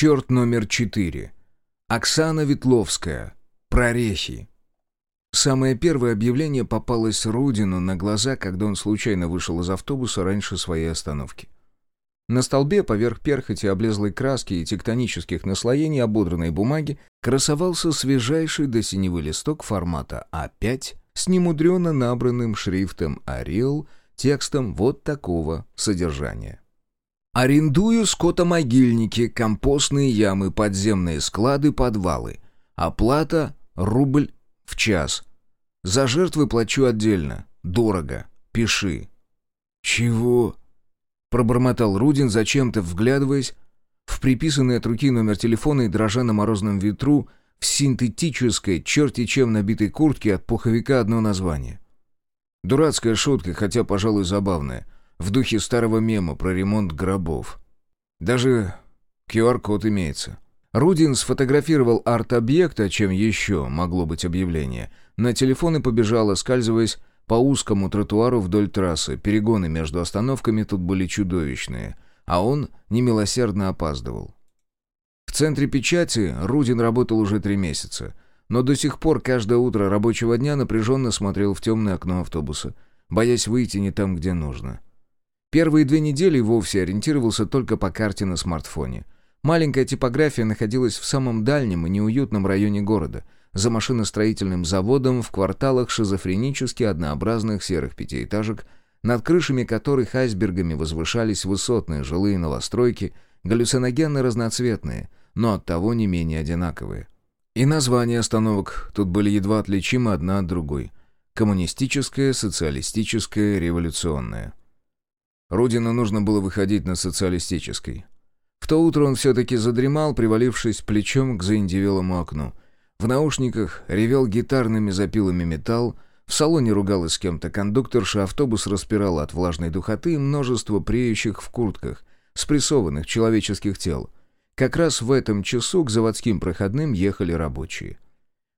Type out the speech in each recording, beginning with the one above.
Черт номер четыре. Оксана Ветловская. Прорехи. Самое первое объявление попалось Рудину на глаза, когда он случайно вышел из автобуса раньше своей остановки. На столбе поверх перхоти облезлой краски и тектонических наслоений ободранной бумаги красовался свежайший до синевы листок формата А5 с немудренно набранным шрифтом «Arial» текстом вот такого содержания. «Арендую скотомогильники, компостные ямы, подземные склады, подвалы. Оплата — рубль в час. За жертвы плачу отдельно. Дорого. Пиши». «Чего?» — пробормотал Рудин, зачем-то вглядываясь в приписанный от руки номер телефона и дрожа на морозном ветру в синтетической, черти чем набитой куртке от пуховика одно название. Дурацкая шутка, хотя, пожалуй, забавная, в духе старого мема про ремонт гробов. Даже QR-код имеется. Рудин сфотографировал арт-объекта, чем еще могло быть объявление. На телефон и побежал, оскальзываясь по узкому тротуару вдоль трассы. Перегоны между остановками тут были чудовищные, а он немилосердно опаздывал. В центре печати Рудин работал уже три месяца, но до сих пор каждое утро рабочего дня напряженно смотрел в темное окно автобуса, боясь выйти не там, где нужно. Первые две недели вовсе ориентировался только по карте на смартфоне. Маленькая типография находилась в самом дальнем и неуютном районе города, за машиностроительным заводом в кварталах шизофренически однообразных серых пятиэтажек, над крышами которых айсбергами возвышались высотные жилые новостройки, галлюциногенно-разноцветные, но оттого не менее одинаковые. И названия остановок тут были едва отличимы одна от другой. Коммунистическая, социалистическая, революционная. Рудину нужно было выходить на социалистической. В то утро он все-таки задремал, привалившись плечом к заиндивелому окну. В наушниках ревел гитарными запилами металл, в салоне ругалась с кем-то кондукторша, автобус распирал от влажной духоты множество преющих в куртках, спрессованных человеческих тел. Как раз в этом часу к заводским проходным ехали рабочие.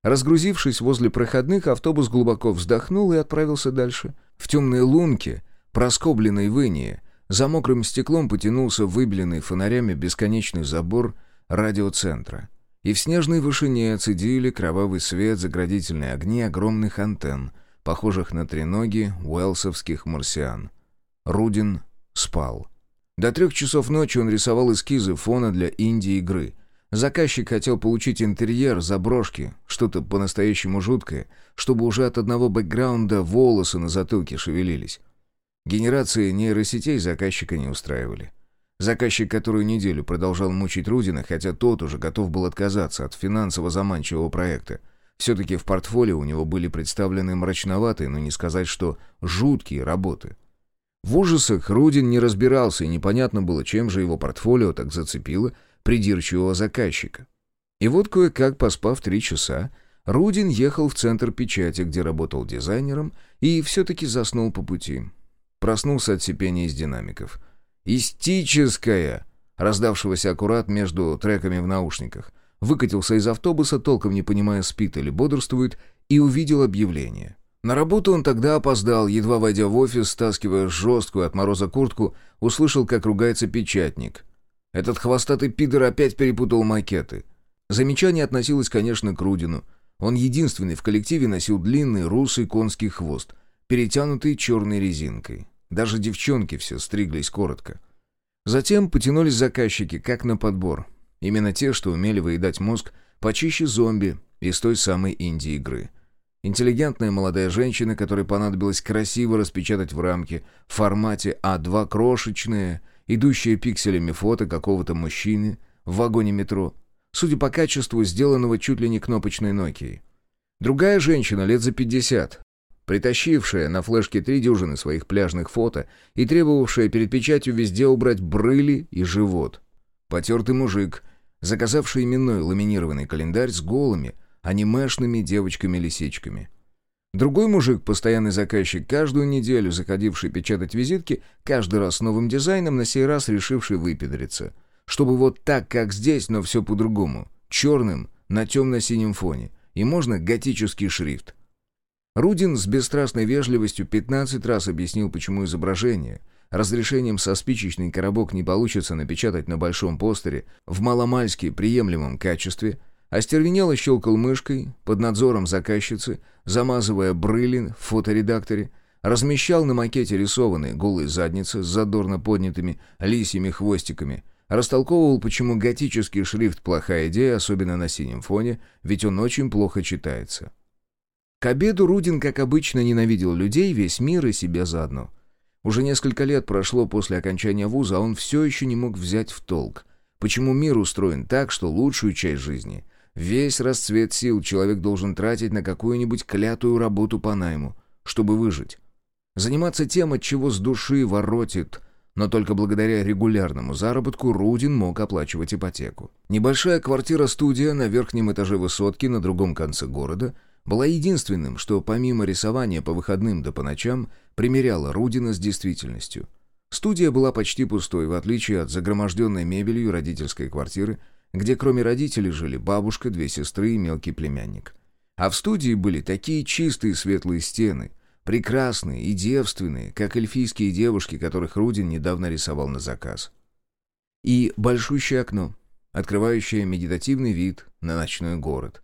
Разгрузившись возле проходных, автобус глубоко вздохнул и отправился дальше. В темной лунке, проскобленной в за мокрым стеклом потянулся выбеленный фонарями бесконечный забор радиоцентра. И в снежной вышине цедили кровавый свет заградительные огни огромных антенн, похожих на треноги уэлсовских марсиан. Рудин спал. До трех часов ночи он рисовал эскизы фона для инди-игры. Заказчик хотел получить интерьер, заброшки, что-то по-настоящему жуткое, чтобы уже от одного бэкграунда волосы на затылке шевелились. Генерации нейросетей заказчика не устраивали. Заказчик которую неделю продолжал мучить Рудина, хотя тот уже готов был отказаться от финансово заманчивого проекта. Все-таки в портфолио у него были представлены мрачноватые, но не сказать, что жуткие работы. В ужасах Рудин не разбирался, и непонятно было, чем же его портфолио так зацепило придирчивого заказчика. И вот кое-как, поспав три часа, Рудин ехал в центр печати, где работал дизайнером, и все-таки заснул по пути. Проснулся от сипения из динамиков. «Истическая!» раздавшегося аккурат между треками в наушниках. Выкатился из автобуса, толком не понимая, спит или бодрствует, и увидел объявление. На работу он тогда опоздал, едва войдя в офис, стаскивая жесткую от мороза куртку, услышал, как ругается печатник. Этот хвостатый пидор опять перепутал макеты. Замечание относилось, конечно, к Рудину. Он единственный в коллективе носил длинный русый конский хвост, перетянутый черной резинкой. Даже девчонки все стриглись коротко. Затем потянулись заказчики, как на подбор. Именно те, что умели выедать мозг почище зомби из той самой инди-игры — Интеллигентная молодая женщина, которой понадобилось красиво распечатать в рамке в формате А2 крошечное, идущее пикселями фото какого-то мужчины в вагоне метро, судя по качеству, сделанного чуть ли не кнопочной Nokia. Другая женщина лет за 50, притащившая на флешке три дюжины своих пляжных фото и требовавшая перед печатью везде убрать брыли и живот. Потертый мужик, заказавший именной ламинированный календарь с голыми, анимешными девочками-лисичками. Другой мужик, постоянный заказчик, каждую неделю заходивший печатать визитки, каждый раз с новым дизайном, на сей раз решивший выпедриться. Чтобы вот так, как здесь, но все по-другому. Черным, на темно-синем фоне. И можно готический шрифт. Рудин с бесстрастной вежливостью 15 раз объяснил, почему изображение, разрешением со спичечный коробок не получится напечатать на большом постере в маломальски приемлемом качестве, остервенело щелкал мышкой под надзором заказчицы, замазывая брылин в фоторедакторе, размещал на макете рисованные голые задницы с задорно поднятыми лисьими хвостиками, растолковывал, почему готический шрифт плохая идея, особенно на синем фоне, ведь он очень плохо читается. К обеду Рудин, как обычно, ненавидел людей, весь мир и себя заодно. Уже несколько лет прошло после окончания вуза, а он все еще не мог взять в толк, почему мир устроен так, что лучшую часть жизни, весь расцвет сил человек должен тратить на какую-нибудь клятую работу по найму, чтобы выжить. Заниматься тем, от чего с души воротит, но только благодаря регулярному заработку Рудин мог оплачивать ипотеку. Небольшая квартира-студия на верхнем этаже высотки на другом конце города была единственным, что помимо рисования по выходным да по ночам примеряла Рудина с действительностью. Студия была почти пустой, в отличие от загроможденной мебелью родительской квартиры, где кроме родителей жили бабушка, две сестры и мелкий племянник. А в студии были такие чистые светлые стены, прекрасные и девственные, как эльфийские девушки, которых Рудин недавно рисовал на заказ. И большущее окно, открывающее медитативный вид на ночной город.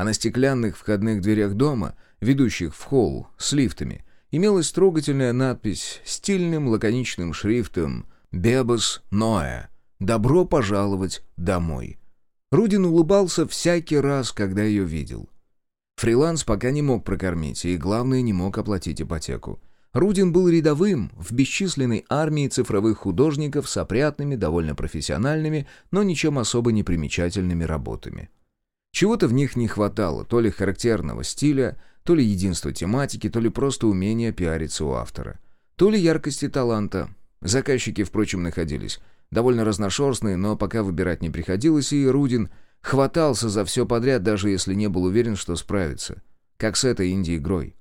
А на стеклянных входных дверях дома, ведущих в холл с лифтами, имелась трогательная надпись стильным лаконичным шрифтом «Бебас Ноэ» «Добро пожаловать домой». Рудин улыбался всякий раз, когда ее видел. Фриланс пока не мог прокормить, и, главное, не мог оплатить ипотеку. Рудин был рядовым в бесчисленной армии цифровых художников с опрятными, довольно профессиональными, но ничем особо не примечательными работами. Чего-то в них не хватало, то ли характерного стиля, то ли единства тематики, то ли просто умения пиариться у автора. То ли яркости таланта. Заказчики, впрочем, находились. Довольно разношерстные, но пока выбирать не приходилось, и Рудин Хватался за все подряд, даже если не был уверен, что справится. Как с этой инди-игрой.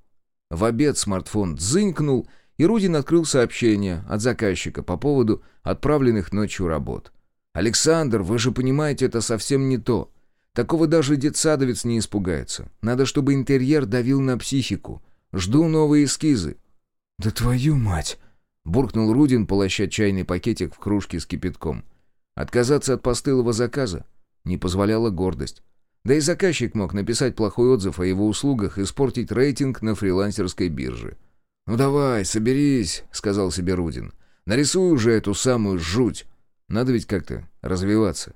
В обед смартфон дзынькнул, и Рудин открыл сообщение от заказчика по поводу отправленных ночью работ. «Александр, вы же понимаете, это совсем не то. Такого даже детсадовец не испугается. Надо, чтобы интерьер давил на психику. Жду новые эскизы». «Да твою мать!» — буркнул Рудин, полоща чайный пакетик в кружке с кипятком. «Отказаться от постылого заказа? не позволяла гордость. Да и заказчик мог написать плохой отзыв о его услугах и испортить рейтинг на фрилансерской бирже. «Ну давай, соберись», — сказал себе Рудин. «Нарисуй уже эту самую жуть. Надо ведь как-то развиваться.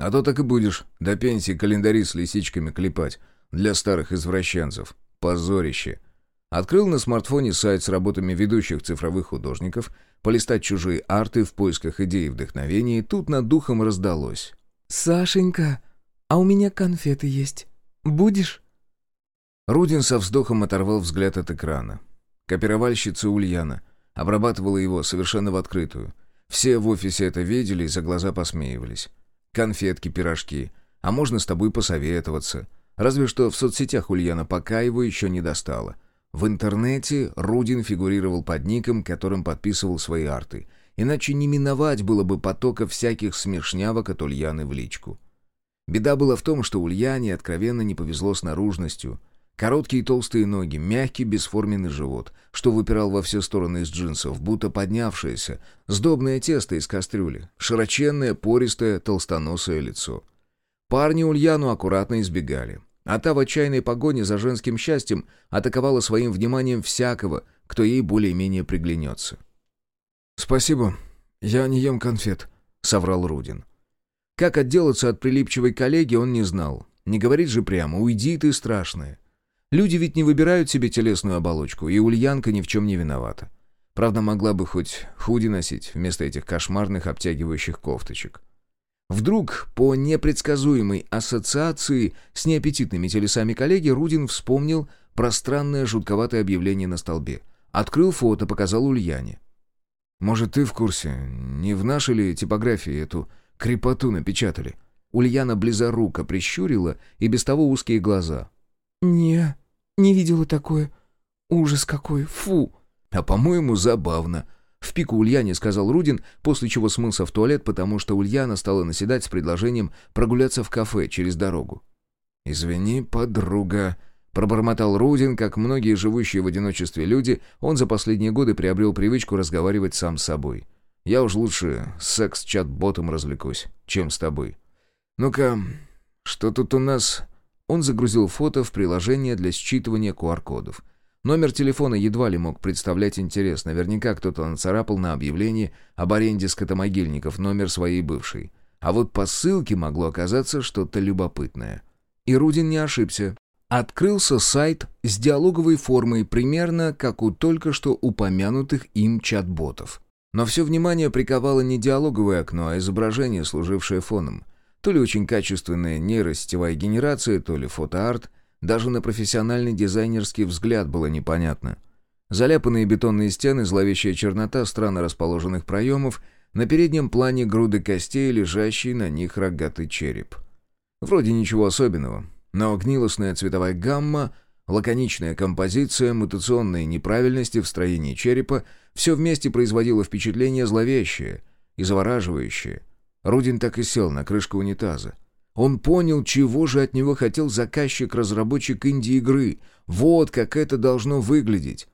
А то так и будешь до пенсии календари с лисичками клепать для старых извращенцев. Позорище». Открыл на смартфоне сайт с работами ведущих цифровых художников, полистать чужие арты в поисках идей и вдохновения, и тут над духом раздалось. «Сашенька, а у меня конфеты есть. Будешь?» Рудин со вздохом оторвал взгляд от экрана. Копировальщица Ульяна обрабатывала его совершенно в открытую. Все в офисе это видели и за глаза посмеивались. Конфетки, пирожки. А можно с тобой посоветоваться. Разве что в соцсетях Ульяна пока его еще не достала. В интернете Рудин фигурировал под ником, которым подписывал свои арты — Иначе не миновать было бы потока всяких смешнявок от Ульяны в личку. Беда была в том, что Ульяне откровенно не повезло с наружностью. Короткие толстые ноги, мягкий бесформенный живот, что выпирал во все стороны из джинсов, будто поднявшееся, сдобное тесто из кастрюли, широченное, пористое, толстоносое лицо. Парни Ульяну аккуратно избегали. А та в отчаянной погоне за женским счастьем атаковала своим вниманием всякого, кто ей более-менее приглянется. «Спасибо, я не ем конфет», — соврал Рудин. Как отделаться от прилипчивой коллеги, он не знал. Не говорит же прямо «уйди ты, страшная». Люди ведь не выбирают себе телесную оболочку, и Ульянка ни в чем не виновата. Правда, могла бы хоть худи носить вместо этих кошмарных обтягивающих кофточек. Вдруг, по непредсказуемой ассоциации с неаппетитными телесами коллеги, Рудин вспомнил про странное жутковатое объявление на столбе. Открыл фото, показал Ульяне. Может, ты в курсе, не в нашей ли типографии эту крепоту напечатали?» Ульяна близоруко прищурила и без того узкие глаза. «Не, не видела такое. Ужас какой, фу!» «А по-моему, забавно», — в пику Ульяне сказал Рудин, после чего смылся в туалет, потому что Ульяна стала наседать с предложением прогуляться в кафе через дорогу. «Извини, подруга», — Пробормотал Рудин, как многие живущие в одиночестве люди, он за последние годы приобрел привычку разговаривать сам с собой. «Я уж лучше с секс-чат-ботом развлекусь, чем с тобой». «Ну-ка, что тут у нас?» Он загрузил фото в приложение для считывания QR-кодов. Номер телефона едва ли мог представлять интерес. Наверняка кто-то нацарапал на объявлении об аренде скотомогильников номер своей бывшей. А вот по ссылке могло оказаться что-то любопытное. И Рудин не ошибся. Открылся сайт с диалоговой формой, примерно как у только что упомянутых им чат-ботов. Но все внимание приковало не диалоговое окно, а изображение, служившее фоном. То ли очень качественная нейросетевая генерация, то ли фотоарт. Даже на профессиональный дизайнерский взгляд было непонятно. Заляпанные бетонные стены, зловещая чернота странно расположенных проемов, на переднем плане груды костей, лежащий на них рогатый череп. Вроде ничего особенного, но гнилостная цветовая гамма, лаконичная композиция, мутационные неправильности в строении черепа — все вместе производило впечатление зловещее и завораживающее. Рудин так и сел на крышку унитаза. Он понял, чего же от него хотел заказчик-разработчик инди-игры. Вот как это должно выглядеть.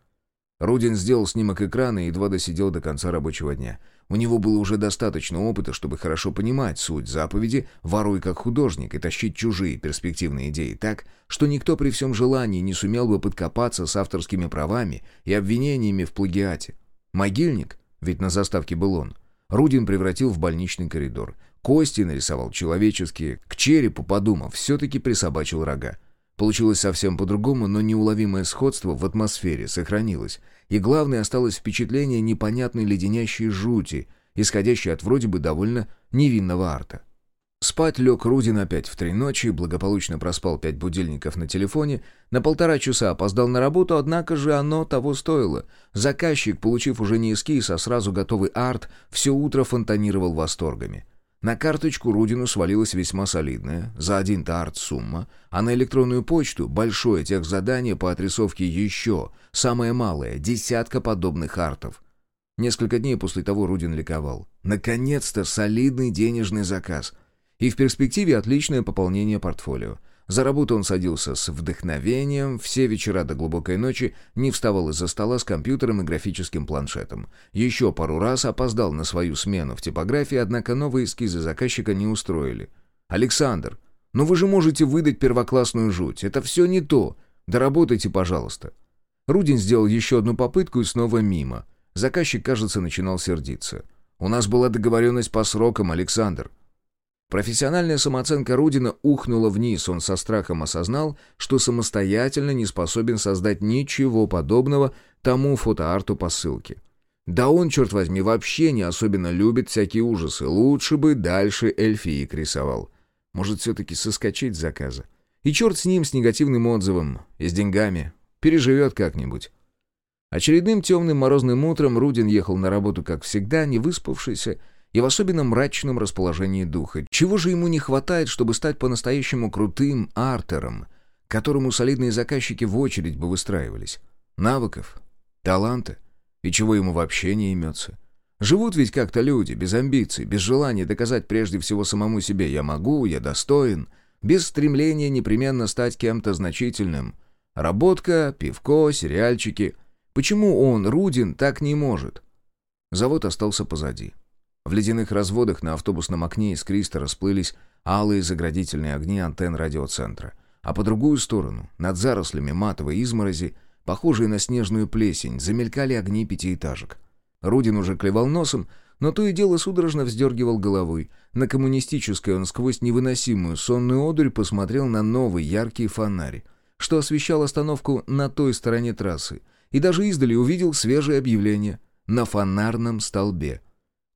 Рудин сделал снимок экрана и едва досидел до конца рабочего дня — у него было уже достаточно опыта, чтобы хорошо понимать суть заповеди «воруй как художник» и тащить чужие перспективные идеи так, что никто при всем желании не сумел бы подкопаться с авторскими правами и обвинениями в плагиате. Могильник, ведь на заставке был он, Рудин превратил в больничный коридор. Кости нарисовал человеческие, к черепу, подумав, все-таки присобачил рога. Получилось совсем по-другому, но неуловимое сходство в атмосфере сохранилось, и главное осталось впечатление непонятной леденящей жути, исходящей от вроде бы довольно невинного арта. Спать лег Рудин опять в три ночи, благополучно проспал пять будильников на телефоне, на полтора часа опоздал на работу, однако же оно того стоило. Заказчик, получив уже не эскиз, а сразу готовый арт, все утро фонтанировал восторгами. На карточку Рудину свалилась весьма солидная, за один-то арт сумма, а на электронную почту большое техзадание по отрисовке еще, самое малое, десятка подобных артов. Несколько дней после того Рудин ликовал. Наконец-то солидный денежный заказ. И в перспективе отличное пополнение портфолио. За работу он садился с вдохновением, все вечера до глубокой ночи не вставал из-за стола с компьютером и графическим планшетом. Еще пару раз опоздал на свою смену в типографии, однако новые эскизы заказчика не устроили. «Александр, ну вы же можете выдать первоклассную жуть, это все не то. Доработайте, пожалуйста». Рудин сделал еще одну попытку и снова мимо. Заказчик, кажется, начинал сердиться. «У нас была договоренность по срокам, Александр. Профессиональная самооценка Рудина ухнула вниз, он со страхом осознал, что самостоятельно не способен создать ничего подобного тому фотоарту по ссылке. Да он, черт возьми, вообще не особенно любит всякие ужасы, лучше бы дальше эльфиек рисовал. Может, все-таки соскочить с заказа? И черт с ним, с негативным отзывом, и с деньгами. Переживет как-нибудь. Очередным темным морозным утром Рудин ехал на работу, как всегда, не выспавшийся, и в особенно мрачном расположении духа. Чего же ему не хватает, чтобы стать по-настоящему крутым артером, которому солидные заказчики в очередь бы выстраивались? Навыков? Таланта? И чего ему вообще не имется? Живут ведь как-то люди, без амбиций, без желания доказать прежде всего самому себе «я могу», «я достоин», без стремления непременно стать кем-то значительным. Работка, пивко, сериальчики. Почему он, Рудин, так не может? Завод остался позади. В ледяных разводах на автобусном окне из Криста расплылись алые заградительные огни антенн радиоцентра. А по другую сторону, над зарослями матовой изморози, похожие на снежную плесень, замелькали огни пятиэтажек. Рудин уже клевал носом, но то и дело судорожно вздергивал головой. На коммунистической он сквозь невыносимую сонную одурь посмотрел на новый яркий фонарь, что освещал остановку на той стороне трассы, и даже издали увидел свежее объявление на фонарном столбе —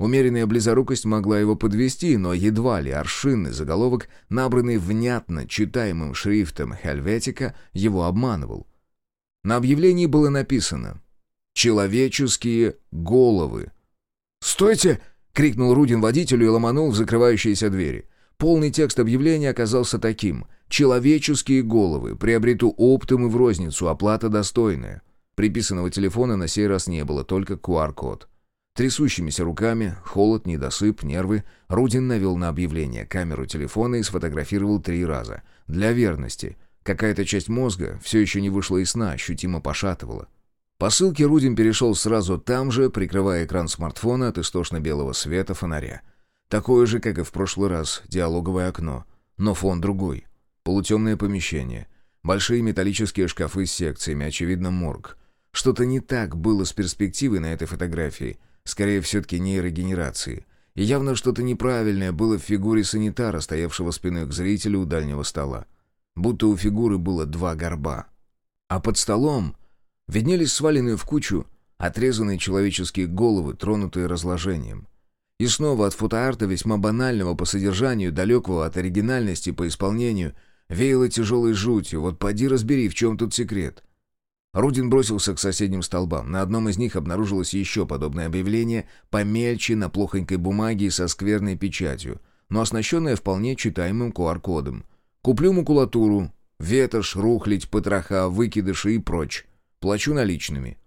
Умеренная близорукость могла его подвести, но едва ли аршинный заголовок, набранный внятно читаемым шрифтом Хельветика, его обманывал. На объявлении было написано «Человеческие головы». «Стойте!» — крикнул Рудин водителю и ломанул в закрывающиеся двери. Полный текст объявления оказался таким «Человеческие головы. Приобрету оптом и в розницу. Оплата достойная». Приписанного телефона на сей раз не было, только QR-код. Трясущимися руками, холод, недосып, нервы, Рудин навел на объявление камеру телефона и сфотографировал три раза. Для верности. Какая-то часть мозга все еще не вышла из сна, ощутимо пошатывала. По ссылке Рудин перешел сразу там же, прикрывая экран смартфона от истошно-белого света фонаря. Такое же, как и в прошлый раз, диалоговое окно, но фон другой. Полутемное помещение. Большие металлические шкафы с секциями, очевидно, морг. Что-то не так было с перспективой на этой фотографии. Скорее, все-таки нейрогенерации. И явно что-то неправильное было в фигуре санитара, стоявшего спиной к зрителю у дальнего стола. Будто у фигуры было два горба. А под столом виднелись сваленные в кучу отрезанные человеческие головы, тронутые разложением. И снова от фотоарта весьма банального по содержанию, далекого от оригинальности по исполнению, веяло тяжелой жутью. Вот поди разбери, в чем тут секрет. Рудин бросился к соседним столбам. На одном из них обнаружилось еще подобное объявление, помельче, на плохонькой бумаге и со скверной печатью, но оснащенное вполне читаемым QR-кодом. «Куплю макулатуру, ветошь, рухлить, потроха, выкидыши и прочь. Плачу наличными».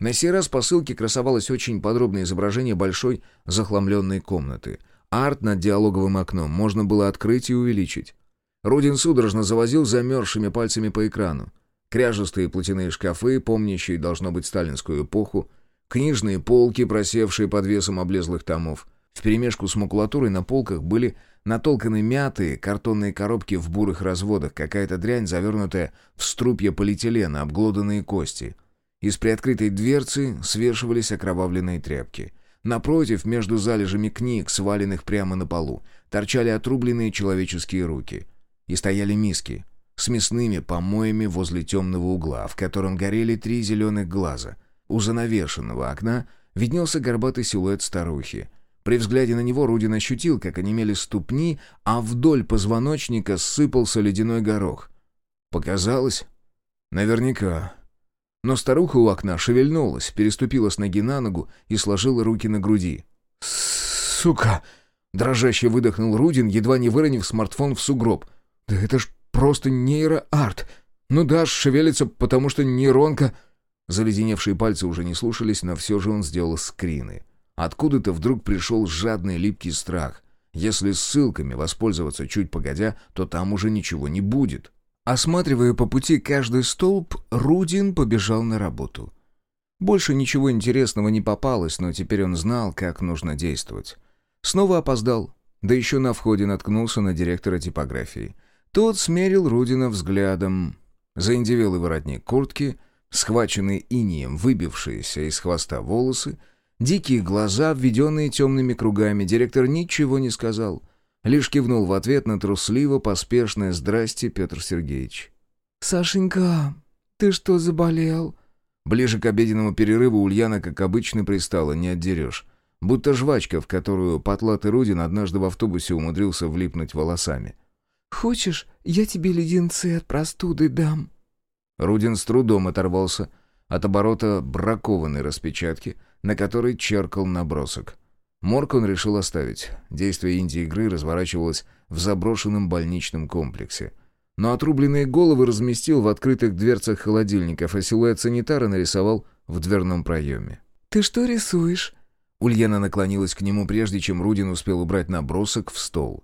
На сей раз по ссылке красовалось очень подробное изображение большой захламленной комнаты. Арт над диалоговым окном можно было открыть и увеличить. Рудин судорожно завозил замерзшими пальцами по экрану. Кряжестые платяные шкафы, помнящие, должно быть, сталинскую эпоху, книжные полки, просевшие под весом облезлых томов. Вперемешку с макулатурой на полках были натолканы мятые картонные коробки в бурых разводах, какая-то дрянь, завернутая в струпья полиэтилена, обглоданные кости. Из приоткрытой дверцы свешивались окровавленные тряпки. Напротив, между залежами книг, сваленных прямо на полу, торчали отрубленные человеческие руки. И стояли миски — с мясными помоями возле темного угла, в котором горели три зеленых глаза. У занавешенного окна виднелся горбатый силуэт старухи. При взгляде на него Рудин ощутил, как онемели ступни, а вдоль позвоночника сыпался ледяной горох. Показалось? Наверняка. Но старуха у окна шевельнулась, переступила с ноги на ногу и сложила руки на груди. «Сука!» Дрожаще выдохнул Рудин, едва не выронив смартфон в сугроб. «Да это ж просто нейроарт. Ну да, шевелится, потому что нейронка...» Заледеневшие пальцы уже не слушались, но все же он сделал скрины. Откуда-то вдруг пришел жадный липкий страх. Если ссылками воспользоваться чуть погодя, то там уже ничего не будет. Осматривая по пути каждый столб, Рудин побежал на работу. Больше ничего интересного не попалось, но теперь он знал, как нужно действовать. Снова опоздал, да еще на входе наткнулся на директора типографии — тот смерил Рудина взглядом. Заиндевелый воротник куртки, схваченный инием выбившиеся из хвоста волосы, дикие глаза, введенные темными кругами. Директор ничего не сказал. Лишь кивнул в ответ на трусливо поспешное «Здрасте, Петр Сергеевич». «Сашенька, ты что, заболел?» Ближе к обеденному перерыву Ульяна, как обычно, пристала, не отдерешь. Будто жвачка, в которую потлатый Рудин однажды в автобусе умудрился влипнуть волосами. Хочешь, я тебе леденцы от простуды дам?» Рудин с трудом оторвался от оборота бракованной распечатки, на которой черкал набросок. Морг он решил оставить. Действие инди-игры разворачивалось в заброшенном больничном комплексе. Но отрубленные головы разместил в открытых дверцах холодильников, а силуэт санитара нарисовал в дверном проеме. «Ты что рисуешь?» Ульяна наклонилась к нему, прежде чем Рудин успел убрать набросок в стол.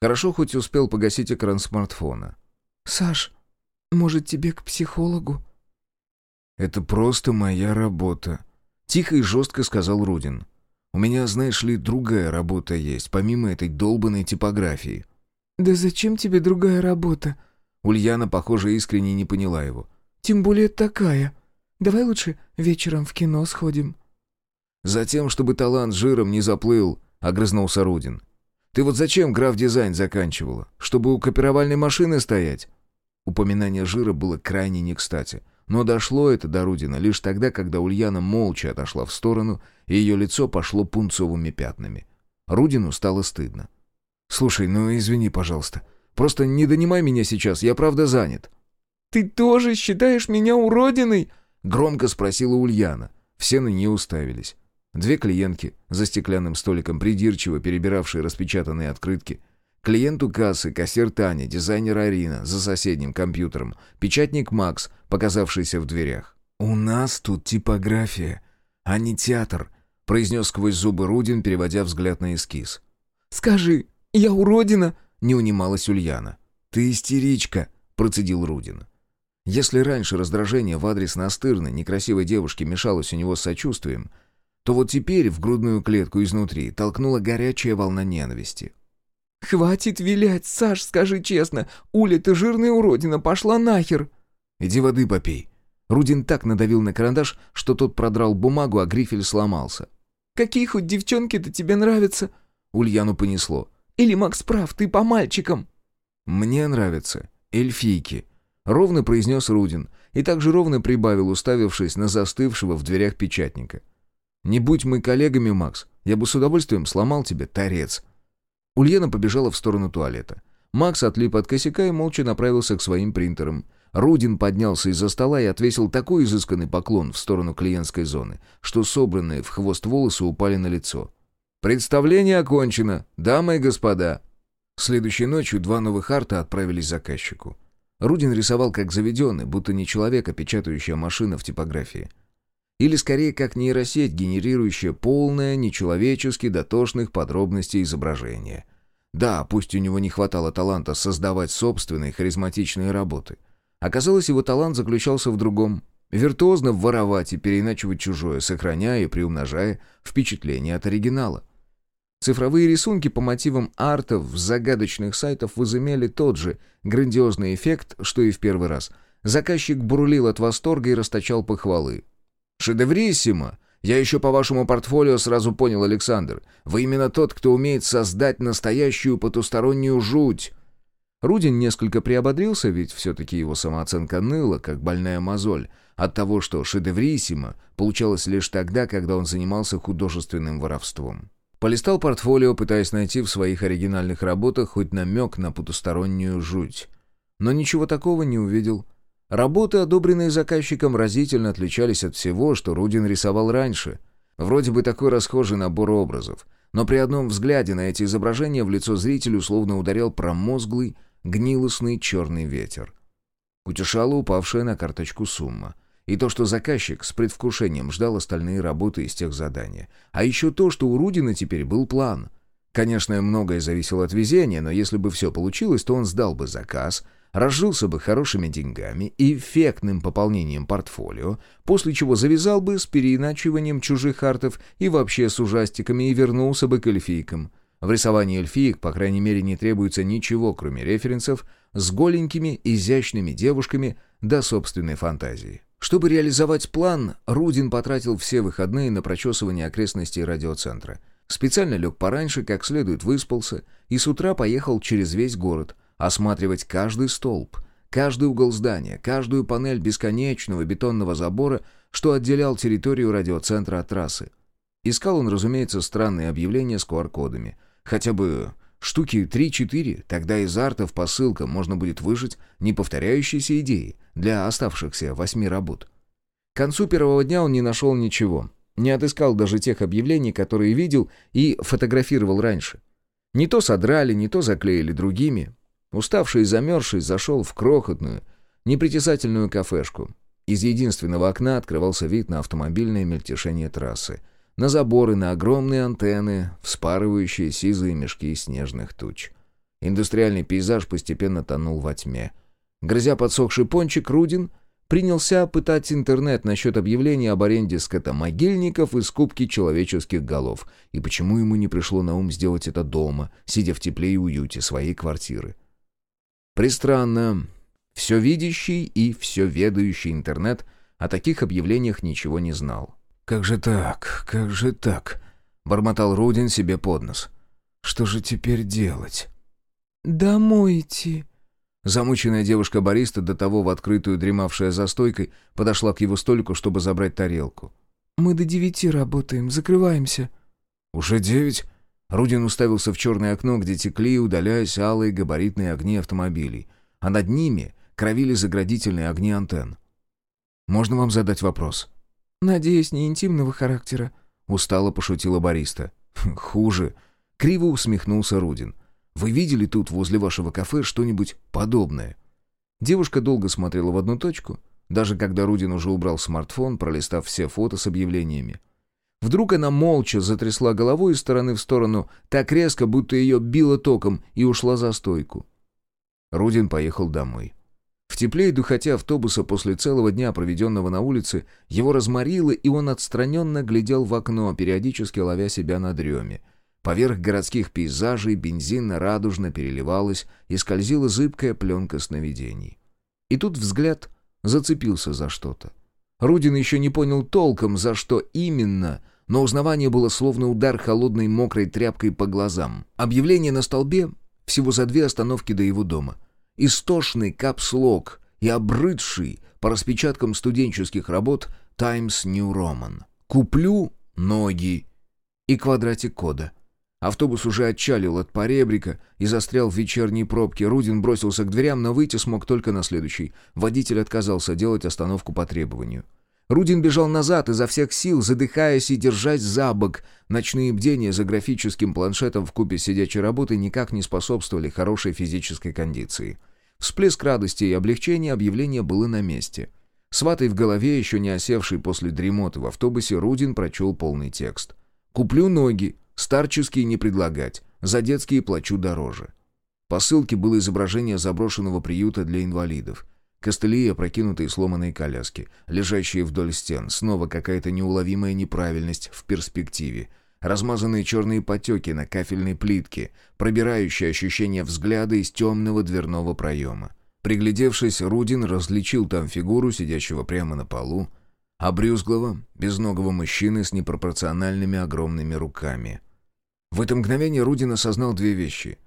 Хорошо хоть успел погасить экран смартфона. «Саш, может, тебе к психологу?» «Это просто моя работа», — тихо и жестко сказал Рудин. «У меня, знаешь ли, другая работа есть, помимо этой долбанной типографии». «Да зачем тебе другая работа?» Ульяна, похоже, искренне не поняла его. «Тем более такая. Давай лучше вечером в кино сходим». «Затем, чтобы талант жиром не заплыл», — огрызнулся Рудин. Ты вот зачем граф-дизайн заканчивала? Чтобы у копировальной машины стоять?» Упоминание жира было крайне не кстати. Но дошло это до Рудина лишь тогда, когда Ульяна молча отошла в сторону, и ее лицо пошло пунцовыми пятнами. Рудину стало стыдно. «Слушай, ну извини, пожалуйста. Просто не донимай меня сейчас, я правда занят». «Ты тоже считаешь меня уродиной?» — громко спросила Ульяна. Все на нее уставились. Две клиентки за стеклянным столиком, придирчиво перебиравшие распечатанные открытки. Клиенту кассы, кассир Таня, дизайнер Арина за соседним компьютером, печатник Макс, показавшийся в дверях. «У нас тут типография, а не театр», — произнес сквозь зубы Рудин, переводя взгляд на эскиз. «Скажи, я уродина?» — не унималась Ульяна. «Ты истеричка», — процедил Рудин. Если раньше раздражение в адрес настырной, некрасивой девушки мешалось у него с сочувствием, то вот теперь в грудную клетку изнутри толкнула горячая волна ненависти. «Хватит вилять, Саш, скажи честно. Уля, ты жирная уродина, пошла нахер!» «Иди воды попей». Рудин так надавил на карандаш, что тот продрал бумагу, а грифель сломался. «Какие хоть девчонки-то тебе нравятся?» Ульяну понесло. «Или Макс прав, ты по мальчикам?» «Мне нравятся эльфийки», — ровно произнес Рудин и также ровно прибавил, уставившись на застывшего в дверях печатника. «Не будь мы коллегами, Макс, я бы с удовольствием сломал тебе торец». Ульяна побежала в сторону туалета. Макс отлип от косяка и молча направился к своим принтерам. Рудин поднялся из-за стола и отвесил такой изысканный поклон в сторону клиентской зоны, что собранные в хвост волосы упали на лицо. «Представление окончено, дамы и господа!» Следующей ночью два новых арта отправились заказчику. Рудин рисовал как заведенный, будто не человек, а печатающая машина в типографии. Или скорее как нейросеть, генерирующая полное, нечеловечески дотошных подробностей изображения. Да, пусть у него не хватало таланта создавать собственные харизматичные работы. Оказалось, его талант заключался в другом. Виртуозно воровать и переиначивать чужое, сохраняя и приумножая впечатление от оригинала. Цифровые рисунки по мотивам артов с загадочных сайтов возымели тот же грандиозный эффект, что и в первый раз. Заказчик бурлил от восторга и расточал похвалы. «Шедевриссимо! Я еще по вашему портфолио сразу понял, Александр. Вы именно тот, кто умеет создать настоящую потустороннюю жуть!» Рудин несколько приободрился, ведь все-таки его самооценка ныла, как больная мозоль, от того, что шедевриссимо получалось лишь тогда, когда он занимался художественным воровством. Полистал портфолио, пытаясь найти в своих оригинальных работах хоть намек на потустороннюю жуть. Но ничего такого не увидел. Работы, одобренные заказчиком, разительно отличались от всего, что Рудин рисовал раньше. Вроде бы такой расхожий набор образов, но при одном взгляде на эти изображения в лицо зрителю словно ударял промозглый, гнилостный черный ветер. Утешала упавшая на карточку сумма. И то, что заказчик с предвкушением ждал остальные работы из тех задания. А еще то, что у Рудина теперь был план. Конечно, многое зависело от везения, но если бы все получилось, то он сдал бы заказ, разжился бы хорошими деньгами и эффектным пополнением портфолио, после чего завязал бы с переиначиванием чужих артов и вообще с ужастиками и вернулся бы к эльфийкам. В рисовании эльфиек, по крайней мере, не требуется ничего, кроме референсов, с голенькими, изящными девушками до собственной фантазии. Чтобы реализовать план, Рудин потратил все выходные на прочесывание окрестностей радиоцентра. Специально лег пораньше, как следует выспался, и с утра поехал через весь город, осматривать каждый столб, каждый угол здания, каждую панель бесконечного бетонного забора, что отделял территорию радиоцентра от трассы. Искал он, разумеется, странные объявления с QR-кодами. Хотя бы Штуки 3-4, тогда из артов по ссылкам можно будет выжить неповторяющиеся идеи для оставшихся восьми работ. К концу первого дня он не нашел ничего. Не отыскал даже тех объявлений, которые видел и фотографировал раньше. Не то содрали, не то заклеили другими. Уставший и замерзший зашел в крохотную, непритязательную кафешку. Из единственного окна открывался вид на автомобильное мельтешение трассы — на заборы, на огромные антенны, вспарывающие сизые мешки снежных туч. Индустриальный пейзаж постепенно тонул во тьме. Грызя подсохший пончик, Рудин принялся пытать интернет насчет объявления об аренде скотомогильников и скупки человеческих голов, и почему ему не пришло на ум сделать это дома, сидя в тепле и уюте своей квартиры. Пристранно. Все видящий и все ведающий интернет о таких объявлениях ничего не знал. «Как же так? Как же так?» — бормотал Рудин себе под нос. «Что же теперь делать?» «Домой идти». Замученная девушка-бариста, до того в открытую дремавшая за стойкой, подошла к его столику, чтобы забрать тарелку. «Мы до девяти работаем, закрываемся». «Уже девять?» Рудин уставился в черное окно, где текли, удаляясь, алые габаритные огни автомобилей, а над ними кровили заградительные огни антенн. «Можно вам задать вопрос?» «Надеюсь, не интимного характера», — устало пошутила бариста. «Хм, «Хуже». Криво усмехнулся Рудин. «Вы видели тут возле вашего кафе что-нибудь подобное?» Девушка долго смотрела в одну точку, даже когда Рудин уже убрал смартфон, пролистав все фото с объявлениями. Вдруг она молча затрясла головой из стороны в сторону, так резко, будто ее било током, и ушла за стойку. Рудин поехал домой. В тепле и духоте автобуса после целого дня, проведенного на улице, его разморило, и он отстраненно глядел в окно, периодически ловя себя на дреме. Поверх городских пейзажей бензинно-радужно переливалась и скользила зыбкая пленка сновидений. И тут взгляд зацепился за что-то. Рудин еще не понял толком, за что именно, но узнавание было словно удар холодной мокрой тряпкой по глазам. Объявление на столбе всего за две остановки до его дома. Истошный капслог и обрыдший по распечаткам студенческих работ Times New Roman. «Куплю ноги» и квадратик кода. Автобус уже отчалил от поребрика и застрял в вечерней пробке. Рудин бросился к дверям, но выйти смог только на следующий. Водитель отказался делать остановку по требованию. Рудин бежал назад изо всех сил, задыхаясь и держась за бок. Ночные бдения за графическим планшетом в купе сидячей работы никак не способствовали хорошей физической кондиции. Всплеск радости и облегчения объявление было на месте. Сватой в голове, еще не осевший после дремоты в автобусе, Рудин прочел полный текст. «Куплю ноги, Старческие не предлагать, за детские плачу дороже. По ссылке было изображение заброшенного приюта для инвалидов. Костыли и опрокинутые сломанные коляски, лежащие вдоль стен, снова какая-то неуловимая неправильность в перспективе. Размазанные черные потеки на кафельной плитке, пробирающее ощущение взгляда из темного дверного проема. Приглядевшись, Рудин различил там фигуру, сидящего прямо на полу, обрюзглого, безногого мужчины с непропорциональными огромными руками. В это мгновение Рудин осознал две вещи.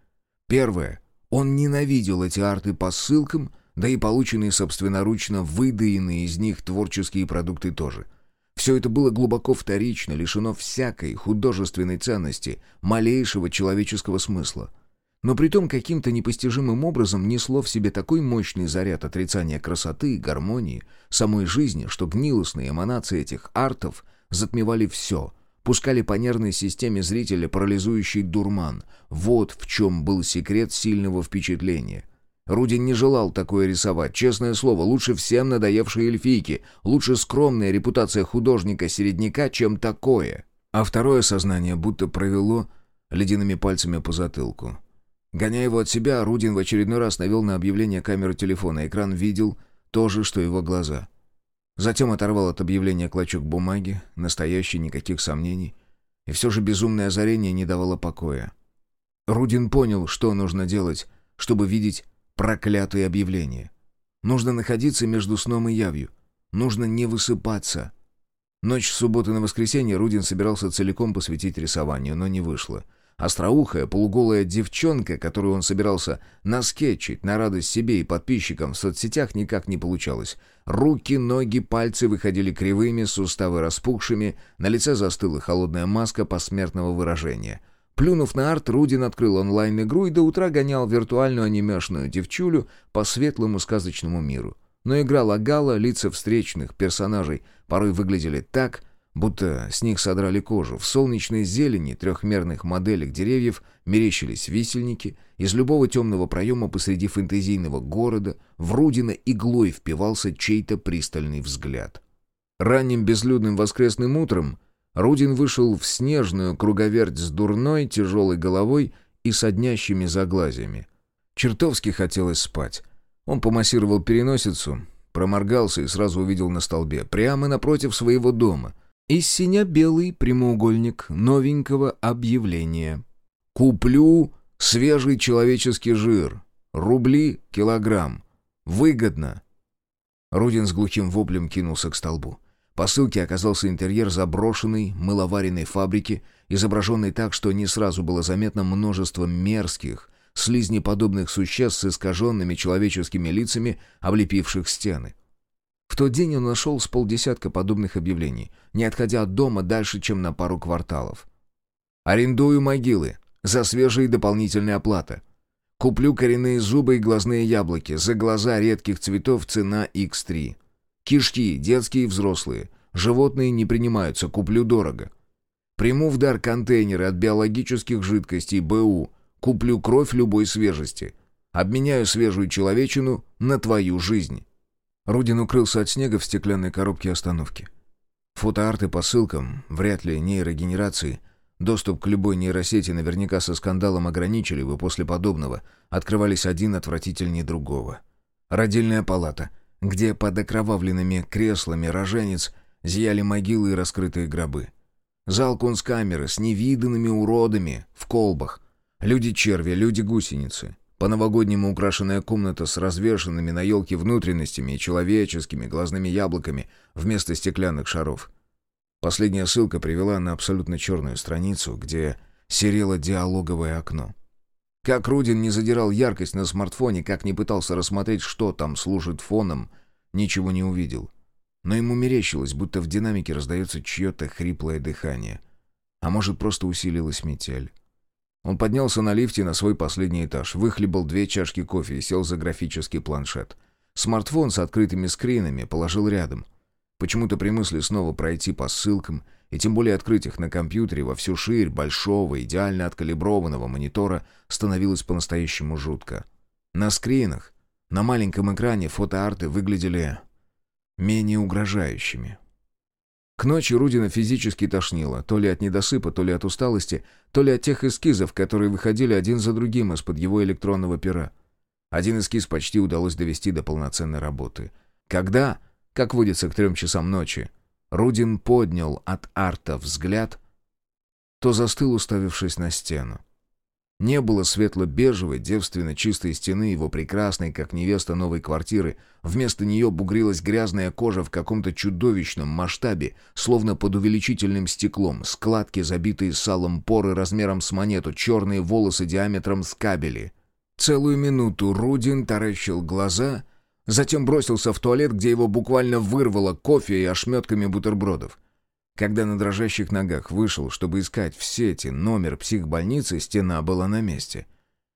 Первое. Он ненавидел эти арты по ссылкам, да и полученные собственноручно выдаенные из них творческие продукты тоже. Все это было глубоко вторично, лишено всякой художественной ценности, малейшего человеческого смысла. Но при том каким-то непостижимым образом несло в себе такой мощный заряд отрицания красоты, гармонии, самой жизни, что гнилостные эманации этих артов затмевали все — пускали по нервной системе зрителя парализующий дурман. Вот в чем был секрет сильного впечатления. Рудин не желал такое рисовать. Честное слово, лучше всем надоевшие эльфийки, лучше скромная репутация художника-середняка, чем такое. А второе сознание будто провело ледяными пальцами по затылку. Гоняя его от себя, Рудин в очередной раз навел на объявление камеры телефона. Экран видел то же, что его глаза — Затем оторвал от объявления клочок бумаги, настоящий, никаких сомнений. И все же безумное озарение не давало покоя. Рудин понял, что нужно делать, чтобы видеть проклятые объявления. Нужно находиться между сном и явью. Нужно не высыпаться. Ночь субботы на воскресенье Рудин собирался целиком посвятить рисованию, но не вышло. Остроухая, полуголая девчонка, которую он собирался наскетчить на радость себе и подписчикам в соцсетях, никак не получалось. Руки, ноги, пальцы выходили кривыми, суставы распухшими, на лице застыла холодная маска посмертного выражения. Плюнув на арт, Рудин открыл онлайн-игру и до утра гонял виртуальную анимешную девчулю по светлому сказочному миру. Но игра лагала, лица встречных персонажей порой выглядели так, будто с них содрали кожу. В солнечной зелени трехмерных моделек деревьев мерещились висельники. Из любого темного проема посреди фэнтезийного города в Рудина иглой впивался чей-то пристальный взгляд. Ранним безлюдным воскресным утром Рудин вышел в снежную круговерть с дурной, тяжелой головой и соднящими заглазиями. Чертовски хотелось спать. Он помассировал переносицу, проморгался и сразу увидел на столбе, прямо напротив своего дома — и синя-белый прямоугольник новенького объявления. «Куплю свежий человеческий жир. Рубли килограмм. Выгодно». Рудин с глухим воплем кинулся к столбу. По ссылке оказался интерьер заброшенной мыловаренной фабрики, изображенный так, что не сразу было заметно множество мерзких, слизнеподобных существ с искаженными человеческими лицами, облепивших стены. В тот день он нашел с полдесятка подобных объявлений, не отходя от дома дальше, чем на пару кварталов. «Арендую могилы. За свежие дополнительные оплата. Куплю коренные зубы и глазные яблоки. За глаза редких цветов цена X3. Кишки, детские и взрослые. Животные не принимаются, куплю дорого. Приму в дар контейнеры от биологических жидкостей БУ. Куплю кровь любой свежести. Обменяю свежую человечину на твою жизнь». Рудин укрылся от снега в стеклянной коробке остановки. Фотоарты по ссылкам, вряд ли нейрогенерации. Доступ к любой нейросети наверняка со скандалом ограничили бы после подобного. Открывались один отвратительнее другого. Родильная палата, где под окровавленными креслами роженец зияли могилы и раскрытые гробы. Зал кунсткамеры с невиданными уродами в колбах. Люди-черви, люди-гусеницы. По-новогоднему украшенная комната с развешанными на елке внутренностями и человеческими глазными яблоками вместо стеклянных шаров. Последняя ссылка привела на абсолютно черную страницу, где серело диалоговое окно. Как Рудин не задирал яркость на смартфоне, как не пытался рассмотреть, что там служит фоном, ничего не увидел. Но ему мерещилось, будто в динамике раздается чье-то хриплое дыхание. А может, просто усилилась метель. Он поднялся на лифте на свой последний этаж, выхлебал две чашки кофе и сел за графический планшет. Смартфон с открытыми скринами положил рядом. Почему-то при мысли снова пройти по ссылкам и тем более открыть их на компьютере во всю ширь большого, идеально откалиброванного монитора становилось по-настоящему жутко. На скринах, на маленьком экране фотоарты выглядели менее угрожающими. К ночи Рудина физически тошнило, то ли от недосыпа, то ли от усталости, то ли от тех эскизов, которые выходили один за другим из-под его электронного пера. Один эскиз почти удалось довести до полноценной работы. Когда, как водится к трем часам ночи, Рудин поднял от арта взгляд, то застыл, уставившись на стену. Не было светло-бежевой, девственно чистой стены его прекрасной, как невеста новой квартиры. Вместо нее бугрилась грязная кожа в каком-то чудовищном масштабе, словно под увеличительным стеклом, складки, забитые салом поры размером с монету, черные волосы диаметром с кабели. Целую минуту Рудин таращил глаза, затем бросился в туалет, где его буквально вырвало кофе и ошметками бутербродов. Когда на дрожащих ногах вышел, чтобы искать в сети номер психбольницы, стена была на месте.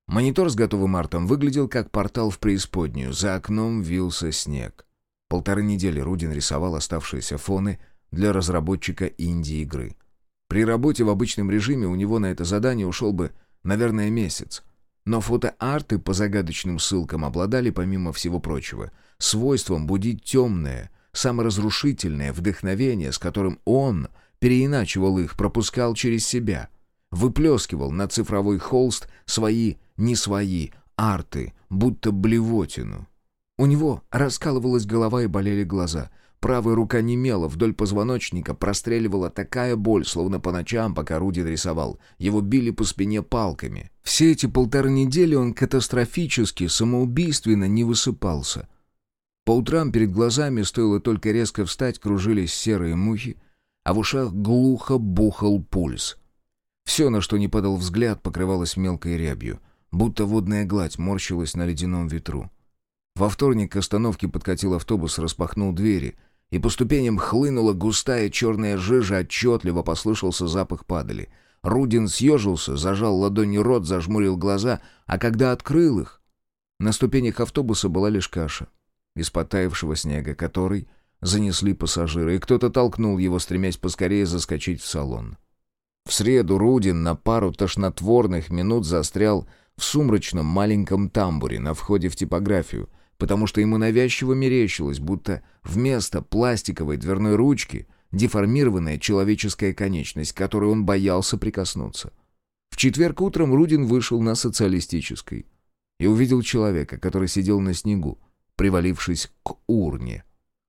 Монитор с готовым артом выглядел как портал в преисподнюю, за окном вился снег. Полторы недели Рудин рисовал оставшиеся фоны для разработчика инди-игры. При работе в обычном режиме у него на это задание ушел бы, наверное, месяц. Но фотоарты по загадочным ссылкам обладали, помимо всего прочего, свойством будить темное, саморазрушительное вдохновение, с которым он переиначивал их, пропускал через себя, выплескивал на цифровой холст свои, не свои, арты, будто блевотину. У него раскалывалась голова и болели глаза. Правая рука немела, вдоль позвоночника простреливала такая боль, словно по ночам, пока Рудин рисовал. Его били по спине палками. Все эти полторы недели он катастрофически, самоубийственно не высыпался. По утрам перед глазами, стоило только резко встать, кружились серые мухи, а в ушах глухо бухал пульс. Все, на что не падал взгляд, покрывалось мелкой рябью, будто водная гладь морщилась на ледяном ветру. Во вторник к остановке подкатил автобус, распахнул двери, и по ступеням хлынула густая черная жижа, отчетливо послышался запах падали. Рудин съежился, зажал ладони рот, зажмурил глаза, а когда открыл их, на ступенях автобуса была лишь каша из потаявшего снега, который занесли пассажиры, и кто-то толкнул его, стремясь поскорее заскочить в салон. В среду Рудин на пару тошнотворных минут застрял в сумрачном маленьком тамбуре на входе в типографию, потому что ему навязчиво мерещилось, будто вместо пластиковой дверной ручки деформированная человеческая конечность, к которой он боялся прикоснуться. В четверг утром Рудин вышел на социалистической и увидел человека, который сидел на снегу, привалившись к урне.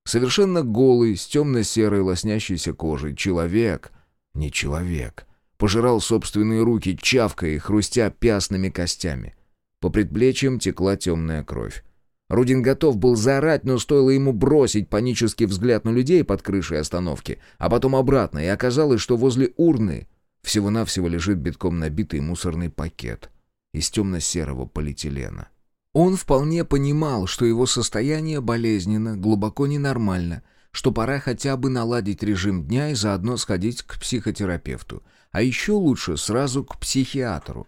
Совершенно голый, с темно-серой лоснящейся кожей, человек, не человек, пожирал собственные руки, чавкая и хрустя пясными костями. По предплечьям текла темная кровь. Рудин готов был заорать, но стоило ему бросить панический взгляд на людей под крышей остановки, а потом обратно, и оказалось, что возле урны всего-навсего лежит битком набитый мусорный пакет из темно-серого полиэтилена. Он вполне понимал, что его состояние болезненно, глубоко ненормально, что пора хотя бы наладить режим дня и заодно сходить к психотерапевту, а еще лучше сразу к психиатру.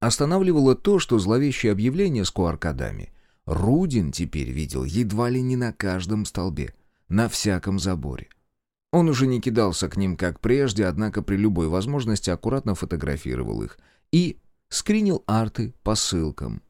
Останавливало то, что зловещее объявление с куаркадами Рудин теперь видел едва ли не на каждом столбе, на всяком заборе. Он уже не кидался к ним, как прежде, однако при любой возможности аккуратно фотографировал их и скринил арты по ссылкам.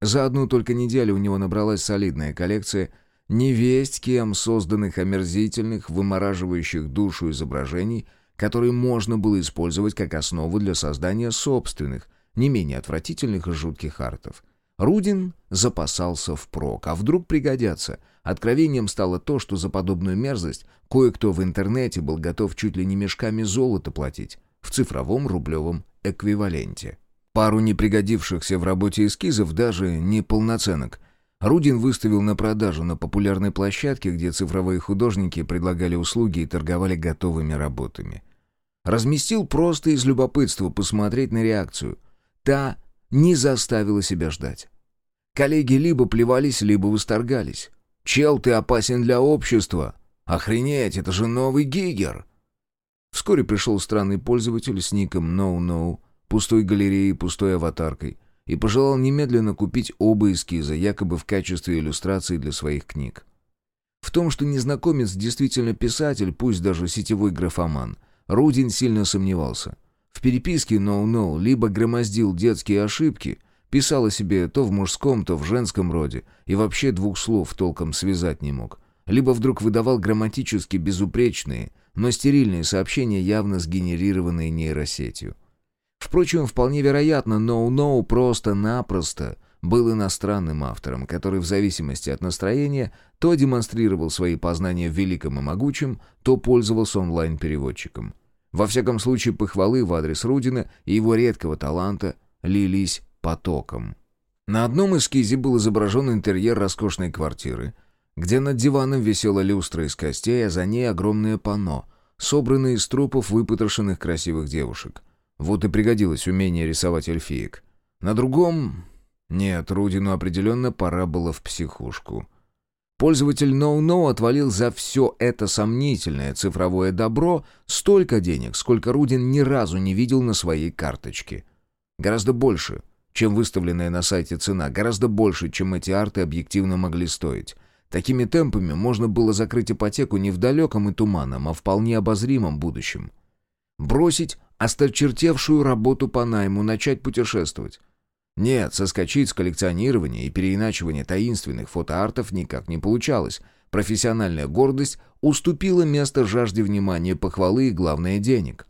За одну только неделю у него набралась солидная коллекция невесть кем созданных омерзительных, вымораживающих душу изображений, которые можно было использовать как основу для создания собственных, не менее отвратительных и жутких артов. Рудин запасался впрок, а вдруг пригодятся. Откровением стало то, что за подобную мерзость кое-кто в интернете был готов чуть ли не мешками золота платить в цифровом рублевом эквиваленте. Пару непригодившихся в работе эскизов, даже не полноценок, Рудин выставил на продажу на популярной площадке, где цифровые художники предлагали услуги и торговали готовыми работами. Разместил просто из любопытства посмотреть на реакцию. Та не заставила себя ждать. Коллеги либо плевались, либо восторгались. «Чел, ты опасен для общества! Охренеть, это же новый Гигер!» Вскоре пришел странный пользователь с ником NoNo, пустой галереей, пустой аватаркой, и пожелал немедленно купить оба эскиза, якобы в качестве иллюстрации для своих книг. В том, что незнакомец действительно писатель, пусть даже сетевой графоман, Рудин сильно сомневался. В переписке NoNo либо громоздил детские ошибки, писал о себе то в мужском, то в женском роде, и вообще двух слов толком связать не мог, либо вдруг выдавал грамматически безупречные, но стерильные сообщения, явно сгенерированные нейросетью. Впрочем, вполне вероятно, NoNo просто-напросто был иностранным автором, который в зависимости от настроения то демонстрировал свои познания в и могучем, то пользовался онлайн-переводчиком. Во всяком случае, похвалы в адрес Рудина и его редкого таланта лились потоком. На одном эскизе был изображен интерьер роскошной квартиры, где над диваном висела люстра из костей, а за ней огромное панно, собранное из трупов выпотрошенных красивых девушек. Вот и пригодилось умение рисовать эльфиек. На другом... Нет, Рудину определенно пора было в психушку. Пользователь NoNo отвалил за все это сомнительное цифровое добро столько денег, сколько Рудин ни разу не видел на своей карточке. Гораздо больше, чем выставленная на сайте цена, гораздо больше, чем эти арты объективно могли стоить. Такими темпами можно было закрыть ипотеку не в далеком и туманном, а вполне обозримом будущем. Бросить осточертевшую работу по найму, начать путешествовать. Нет, соскочить с коллекционирования и переиначивания таинственных фотоартов никак не получалось. Профессиональная гордость уступила место жажде внимания, похвалы и, главное, денег.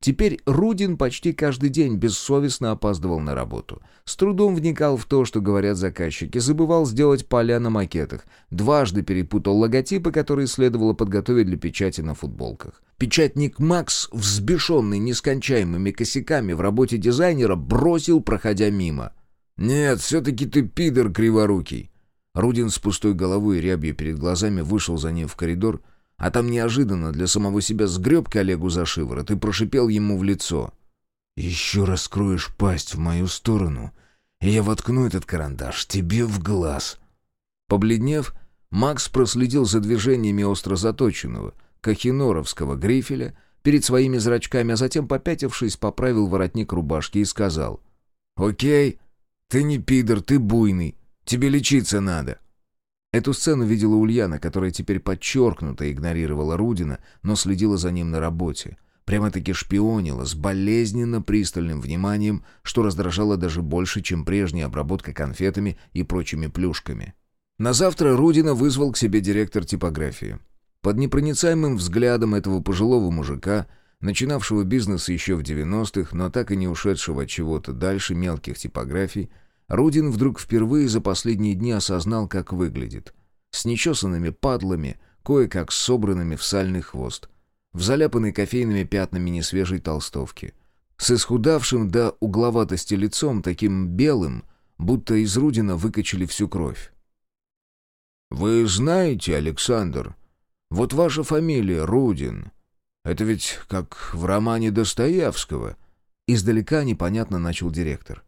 Теперь Рудин почти каждый день бессовестно опаздывал на работу. С трудом вникал в то, что говорят заказчики, забывал сделать поля на макетах, дважды перепутал логотипы, которые следовало подготовить для печати на футболках. Печатник Макс, взбешенный нескончаемыми косяками в работе дизайнера, бросил, проходя мимо. «Нет, все-таки ты пидор криворукий». Рудин с пустой головой и рябью перед глазами вышел за ним в коридор, а там неожиданно для самого себя сгреб коллегу за шиворот и прошипел ему в лицо. «Еще раскроешь пасть в мою сторону, и я воткну этот карандаш тебе в глаз». Побледнев, Макс проследил за движениями остро заточенного, кахиноровского грифеля перед своими зрачками, а затем, попятившись, поправил воротник рубашки и сказал. «Окей, ты не пидор, ты буйный, тебе лечиться надо». Эту сцену видела Ульяна, которая теперь подчеркнуто игнорировала Рудина, но следила за ним на работе. Прямо-таки шпионила с болезненно пристальным вниманием, что раздражало даже больше, чем прежняя обработка конфетами и прочими плюшками. На завтра Рудина вызвал к себе директор типографии. Под непроницаемым взглядом этого пожилого мужика, начинавшего бизнес еще в 90-х, но так и не ушедшего от чего-то дальше мелких типографий, Рудин вдруг впервые за последние дни осознал, как выглядит. С нечесанными падлами, кое-как собранными в сальный хвост. В заляпанной кофейными пятнами несвежей толстовки. С исхудавшим до угловатости лицом, таким белым, будто из Рудина выкачали всю кровь. «Вы знаете, Александр, вот ваша фамилия Рудин. Это ведь как в романе Достоевского». Издалека непонятно начал директор.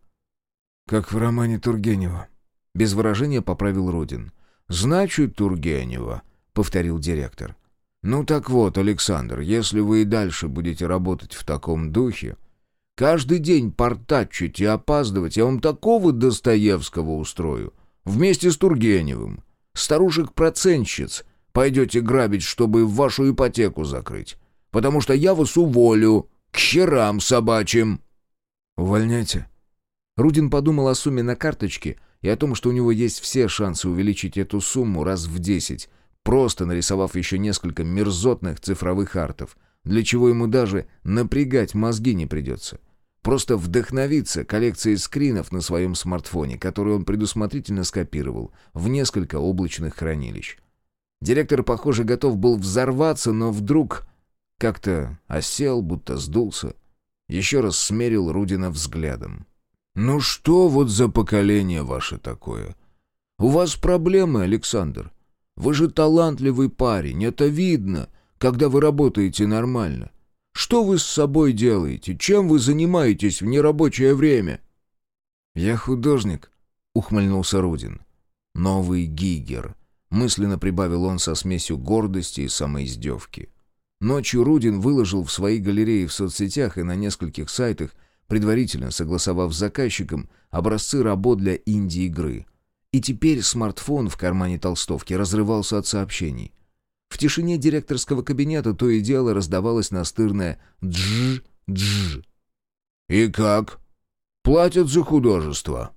«Как в романе Тургенева». Без выражения поправил Рудин. «Значит, Тургенева», — повторил директор. «Ну так вот, Александр, если вы и дальше будете работать в таком духе, каждый день портачить и опаздывать, я вам такого Достоевского устрою, вместе с Тургеневым. Старушек-процентщиц пойдете грабить, чтобы вашу ипотеку закрыть, потому что я вас уволю к херам собачьим». «Увольняйте», Рудин подумал о сумме на карточке и о том, что у него есть все шансы увеличить эту сумму раз в десять, просто нарисовав еще несколько мерзотных цифровых артов, для чего ему даже напрягать мозги не придется. Просто вдохновиться коллекцией скринов на своем смартфоне, которую он предусмотрительно скопировал в несколько облачных хранилищ. Директор, похоже, готов был взорваться, но вдруг как-то осел, будто сдулся. Еще раз смерил Рудина взглядом. «Ну что вот за поколение ваше такое? У вас проблемы, Александр. Вы же талантливый парень, это видно, когда вы работаете нормально. Что вы с собой делаете? Чем вы занимаетесь в нерабочее время?» «Я художник», — ухмыльнулся Рудин. «Новый Гигер», — мысленно прибавил он со смесью гордости и самоиздевки. Ночью Рудин выложил в своей галерее в соцсетях и на нескольких сайтах, предварительно согласовав с заказчиком, образцы работ для инди-игры. И теперь смартфон в кармане толстовки разрывался от сообщений. В тишине директорского кабинета то и дело раздавалось настырное «дж-дж». «И как? Платят за художество?»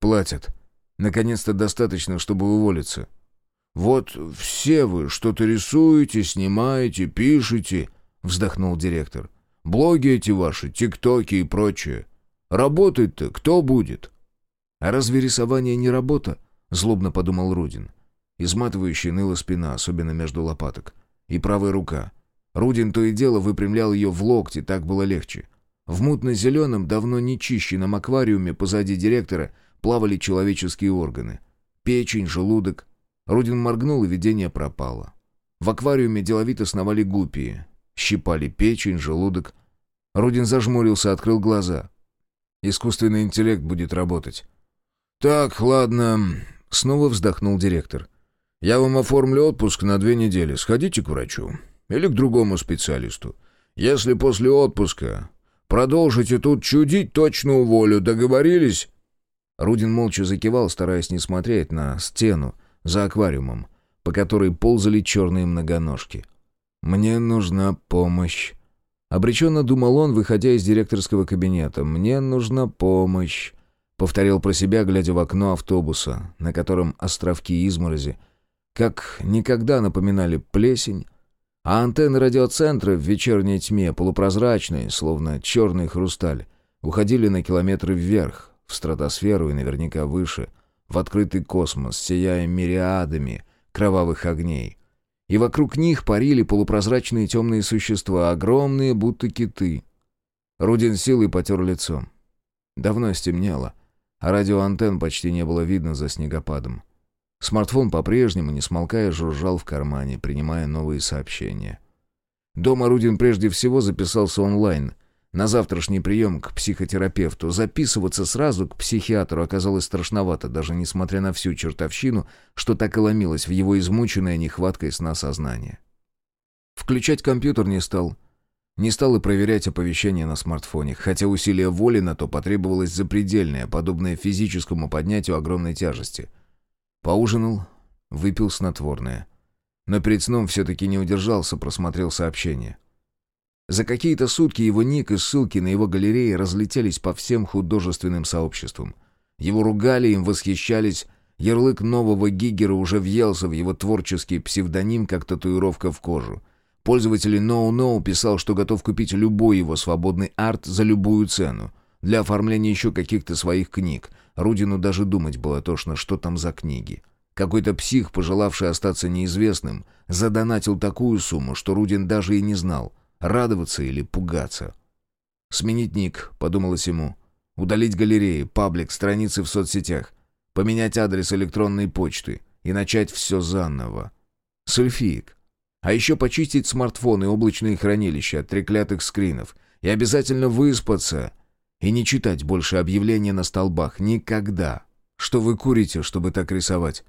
«Платят. Наконец-то достаточно, чтобы уволиться». «Вот все вы что-то рисуете, снимаете, пишете», — вздохнул директор. «Блоги эти ваши, тиктоки и прочее. Работать-то кто будет?» «А разве рисование не работа?» — злобно подумал Рудин. Изматывающая ныла спина, особенно между лопаток. И правая рука. Рудин то и дело выпрямлял ее в локте, так было легче. В мутно-зеленом, давно не чищенном аквариуме позади директора плавали человеческие органы. Печень, желудок. Рудин моргнул, и видение пропало. В аквариуме деловито сновали гупии. Щипали печень, желудок. Рудин зажмурился, открыл глаза. Искусственный интеллект будет работать. «Так, ладно», — снова вздохнул директор. Я вам оформлю отпуск на две недели. Сходите к врачу. Или к другому специалисту. Если после отпуска продолжите тут чудить, точно уволю. Договорились?» Рудин молча закивал, стараясь не смотреть на стену за аквариумом, по которой ползали черные многоножки. «Мне нужна помощь». Обреченно думал он, выходя из директорского кабинета. «Мне нужна помощь», — повторил про себя, глядя в окно автобуса, на котором островки изморози как никогда напоминали плесень, а антенны радиоцентра в вечерней тьме, полупрозрачные, словно черный хрусталь, уходили на километры вверх, в стратосферу и наверняка выше, в открытый космос, сияя мириадами кровавых огней. И вокруг них парили полупрозрачные темные существа, огромные, будто киты. Рудин силой потер лицо. Давно стемнело, а радиоантенн почти не было видно за снегопадом. Смартфон по-прежнему, не смолкая, жужжал в кармане, принимая новые сообщения. Дома Рудин прежде всего записался онлайн. На завтрашний прием к психотерапевту. Записываться сразу к психиатру оказалось страшновато, даже несмотря на всю чертовщину, что так и ломилось в его измученное нехваткой сна сознание. Включать компьютер не стал. Не стал и проверять оповещения на смартфоне, хотя усилия воли на то потребовалось запредельное, подобное физическому поднятию огромной тяжести — Поужинал, выпил снотворное. Но перед сном все-таки не удержался, просмотрел сообщение. За какие-то сутки его ник и ссылки на его галереи разлетелись по всем художественным сообществам. Его ругали, им восхищались. Ярлык нового Гигера уже въелся в его творческий псевдоним, как татуировка в кожу. Пользователь NoNo писал, что готов купить любой его свободный арт за любую цену. Для оформления еще каких-то своих книг — Рудину даже думать было тошно, что там за книги. Какой-то псих, пожелавший остаться неизвестным, задонатил такую сумму, что Рудин даже и не знал, радоваться или пугаться. «Сменить ник», — подумалось ему. «Удалить галереи, паблик, страницы в соцсетях, поменять адрес электронной почты и начать все заново. Сульфиик. А еще почистить смартфоны и облачные хранилища от треклятых скринов. И обязательно выспаться и не читать больше объявления на столбах. Никогда. Что вы курите, чтобы так рисовать?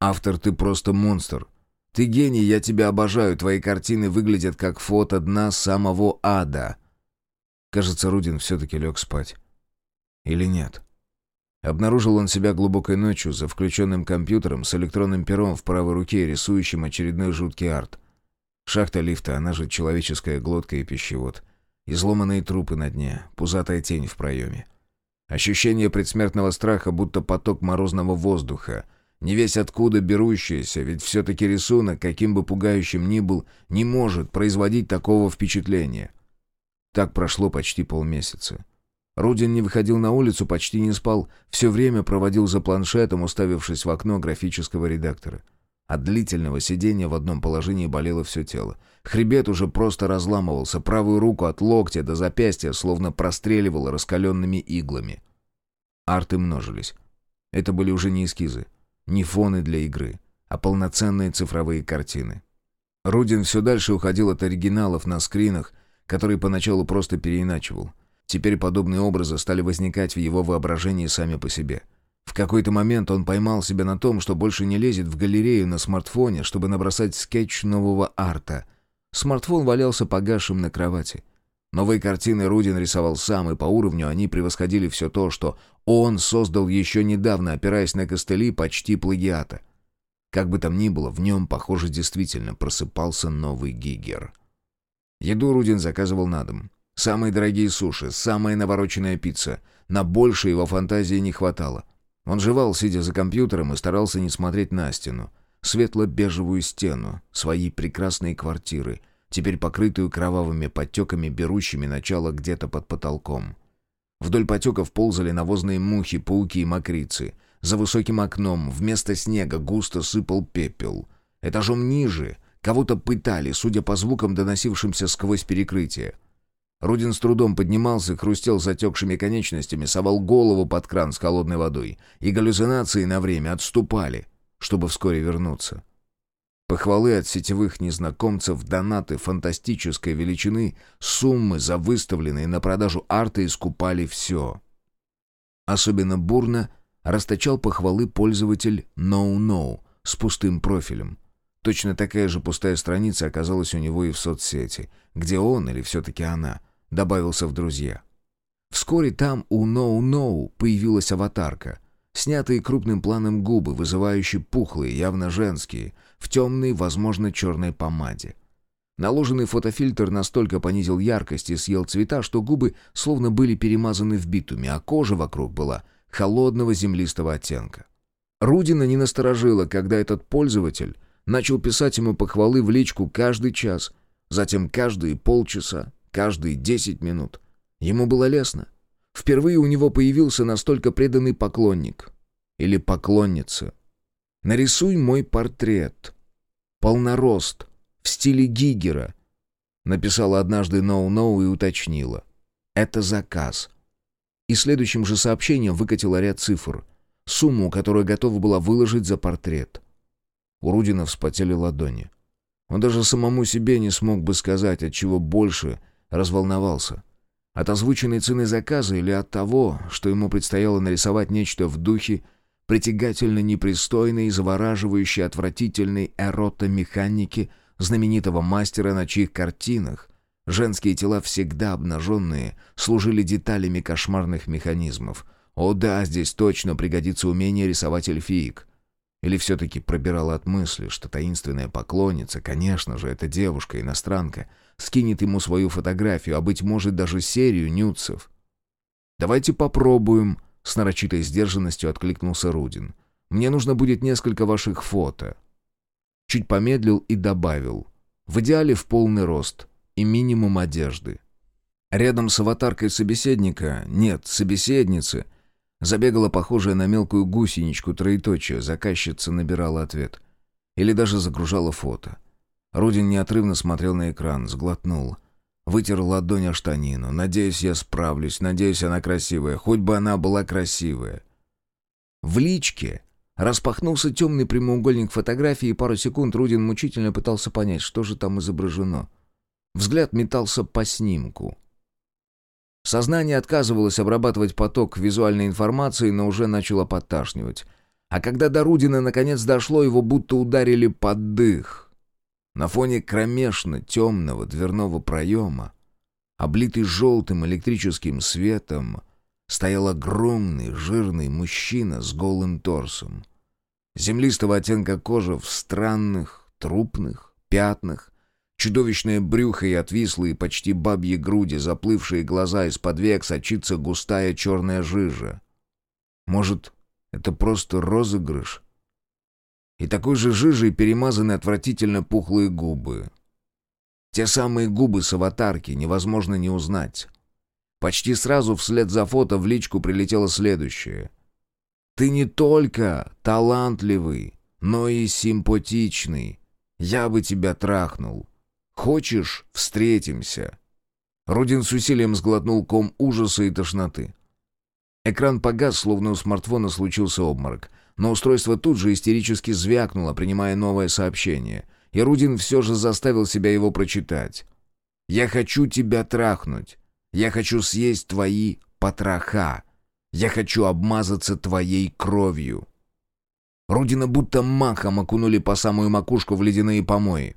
Автор, ты просто монстр. Ты гений, я тебя обожаю. Твои картины выглядят как фото дна самого ада. Кажется, Рудин все-таки лег спать. Или нет? Обнаружил он себя глубокой ночью за включенным компьютером с электронным пером в правой руке, рисующим очередной жуткий арт. Шахта лифта, она же человеческая глотка и пищевод. Изломанные трупы на дне, пузатая тень в проеме. Ощущение предсмертного страха, будто поток морозного воздуха. Не весь откуда берущийся, ведь все-таки рисунок, каким бы пугающим ни был, не может производить такого впечатления. Так прошло почти полмесяца. Рудин не выходил на улицу, почти не спал, все время проводил за планшетом, уставившись в окно графического редактора. От длительного сидения в одном положении болело все тело. Хребет уже просто разламывался, правую руку от локтя до запястья словно простреливало раскаленными иглами. Арты множились. Это были уже не эскизы, не фоны для игры, а полноценные цифровые картины. Рудин все дальше уходил от оригиналов на скринах, которые поначалу просто переиначивал. Теперь подобные образы стали возникать в его воображении сами по себе. В какой-то момент он поймал себя на том, что больше не лезет в галерею на смартфоне, чтобы набросать скетч нового арта. Смартфон валялся погасшим на кровати. Новые картины Рудин рисовал сам, и по уровню они превосходили все то, что он создал еще недавно, опираясь на костыли почти плагиата. Как бы там ни было, в нем, похоже, действительно просыпался новый Гигер. Еду Рудин заказывал на дом. Самые дорогие суши, самая навороченная пицца. На больше его фантазии не хватало. Он жевал, сидя за компьютером, и старался не смотреть на стену. Светло-бежевую стену своей прекрасной квартиры, теперь покрытую кровавыми подтеками, берущими начало где-то под потолком. Вдоль потеков ползали навозные мухи, пауки и мокрицы. За высоким окном вместо снега густо сыпал пепел. Этажом ниже кого-то пытали, судя по звукам, доносившимся сквозь перекрытие. Рудин с трудом поднимался, хрустел затекшими конечностями, совал голову под кран с холодной водой, и галлюцинации на время отступали, чтобы вскоре вернуться. Похвалы от сетевых незнакомцев, донаты фантастической величины, суммы за выставленные на продажу арты искупали все. Особенно бурно расточал похвалы пользователь No No с пустым профилем. Точно такая же пустая страница оказалась у него и в соцсети, где он, или все-таки она, добавился в друзья. Вскоре там у No No появилась аватарка. Снятые крупным планом губы, вызывающие пухлые, явно женские, в темной, возможно, черной помаде. Наложенный фотофильтр настолько понизил яркость и съел цвета, что губы словно были перемазаны в битуме, а кожа вокруг была холодного землистого оттенка. Рудина не насторожила, когда этот пользователь начал писать ему похвалы в личку каждый час, затем каждые полчаса, каждые десять минут. Ему было лестно. Впервые у него появился настолько преданный поклонник. Или поклонница. «Нарисуй мой портрет. Полнорост. В стиле Гигера», — написала однажды Ноу-Ноу и уточнила. «Это заказ». И следующим же сообщением выкатила ряд цифр. Сумму, которую готова была выложить за портрет. У Рудина вспотели ладони. Он даже самому себе не смог бы сказать, от чего больше разволновался. От озвученной цены заказа или от того, что ему предстояло нарисовать нечто в духе притягательно непристойной и завораживающей отвратительной эрото-механики знаменитого мастера, на чьих картинах женские тела всегда обнаженные служили деталями кошмарных механизмов. О да, здесь точно пригодится умение рисовать эльфиек. Или все-таки пробирала от мысли, что таинственная поклонница, конечно же, это девушка-иностранка, скинет ему свою фотографию, а, быть может, даже серию нюцев. «Давайте попробуем», — с нарочитой сдержанностью откликнулся Рудин. «Мне нужно будет несколько ваших фото». Чуть помедлил и добавил. «В идеале в полный рост и минимум одежды». Рядом с аватаркой собеседника, нет, собеседницы, забегала похожая на мелкую гусеничку троеточие, заказчица набирала ответ. Или даже загружала фото. Рудин неотрывно смотрел на экран, сглотнул. Вытер ладонь о штанину. «Надеюсь, я справлюсь. Надеюсь, она красивая. Хоть бы она была красивая». В личке распахнулся темный прямоугольник фотографии, и пару секунд Рудин мучительно пытался понять, что же там изображено. Взгляд метался по снимку. Сознание отказывалось обрабатывать поток визуальной информации, но уже начало подташнивать. А когда до Рудина наконец дошло, его будто ударили под дых — на фоне кромешно темного дверного проема, облитый желтым электрическим светом, стоял огромный жирный мужчина с голым торсом. Землистого оттенка кожи в странных, трупных пятнах, чудовищное брюхо и отвислые почти бабьи груди, заплывшие глаза из-под век, сочится густая черная жижа. Может, это просто розыгрыш? И такой же жижей перемазаны отвратительно пухлые губы. Те самые губы с аватарки невозможно не узнать. Почти сразу вслед за фото в личку прилетело следующее. «Ты не только талантливый, но и симпатичный. Я бы тебя трахнул. Хочешь, встретимся?» Рудин с усилием сглотнул ком ужаса и тошноты. Экран погас, словно у смартфона случился обморок, но устройство тут же истерически звякнуло, принимая новое сообщение, и Рудин все же заставил себя его прочитать. «Я хочу тебя трахнуть. Я хочу съесть твои потроха. Я хочу обмазаться твоей кровью». Рудина будто махом окунули по самую макушку в ледяные помои.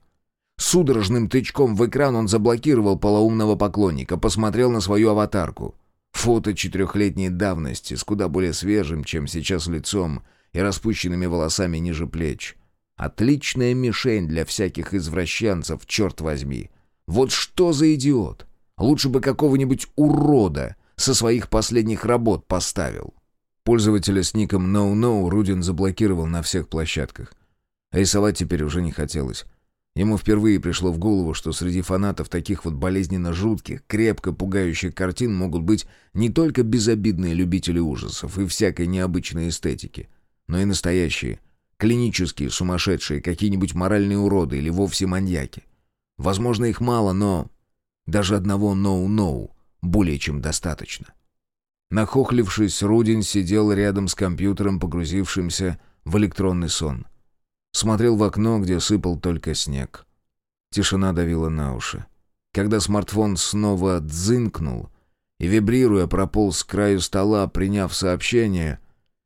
Судорожным тычком в экран он заблокировал полоумного поклонника, посмотрел на свою аватарку. Фото четырехлетней давности с куда более свежим, чем сейчас лицом, и распущенными волосами ниже плеч. Отличная мишень для всяких извращенцев, черт возьми. Вот что за идиот! Лучше бы какого-нибудь урода со своих последних работ поставил. Пользователя с ником NoNo Рудин заблокировал на всех площадках. Рисовать теперь уже не хотелось. Ему впервые пришло в голову, что среди фанатов таких вот болезненно жутких, крепко пугающих картин могут быть не только безобидные любители ужасов и всякой необычной эстетики, но и настоящие, клинические, сумасшедшие, какие-нибудь моральные уроды или вовсе маньяки. Возможно, их мало, но даже одного «ноу-ноу» более чем достаточно. Нахохлившись, Рудин сидел рядом с компьютером, погрузившимся в электронный сон. Смотрел в окно, где сыпал только снег. Тишина давила на уши. Когда смартфон снова дзынкнул и, вибрируя, прополз к краю стола, приняв сообщение,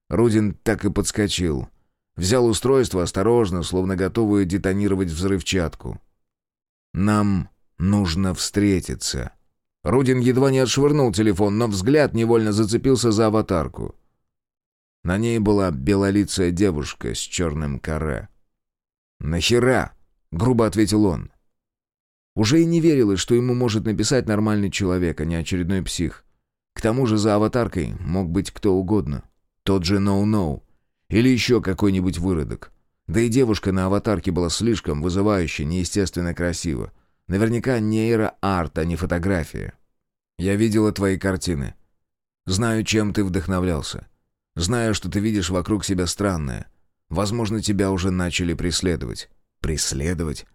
Рудин так и подскочил. Взял устройство осторожно, словно готовую детонировать взрывчатку. «Нам нужно встретиться». Рудин едва не отшвырнул телефон, но взгляд невольно зацепился за аватарку. На ней была белолицая девушка с черным каре. «Нахера?» — грубо ответил он. Уже и не верилось, что ему может написать нормальный человек, а не очередной псих. К тому же за аватаркой мог быть кто угодно. Тот же Ноу-Ноу. Или еще какой-нибудь выродок. Да и девушка на аватарке была слишком вызывающе, неестественно красива. Наверняка нейро-арт, а не фотография. Я видела твои картины. Знаю, чем ты вдохновлялся. Знаю, что ты видишь вокруг себя странное. Возможно, тебя уже начали преследовать. Преследовать?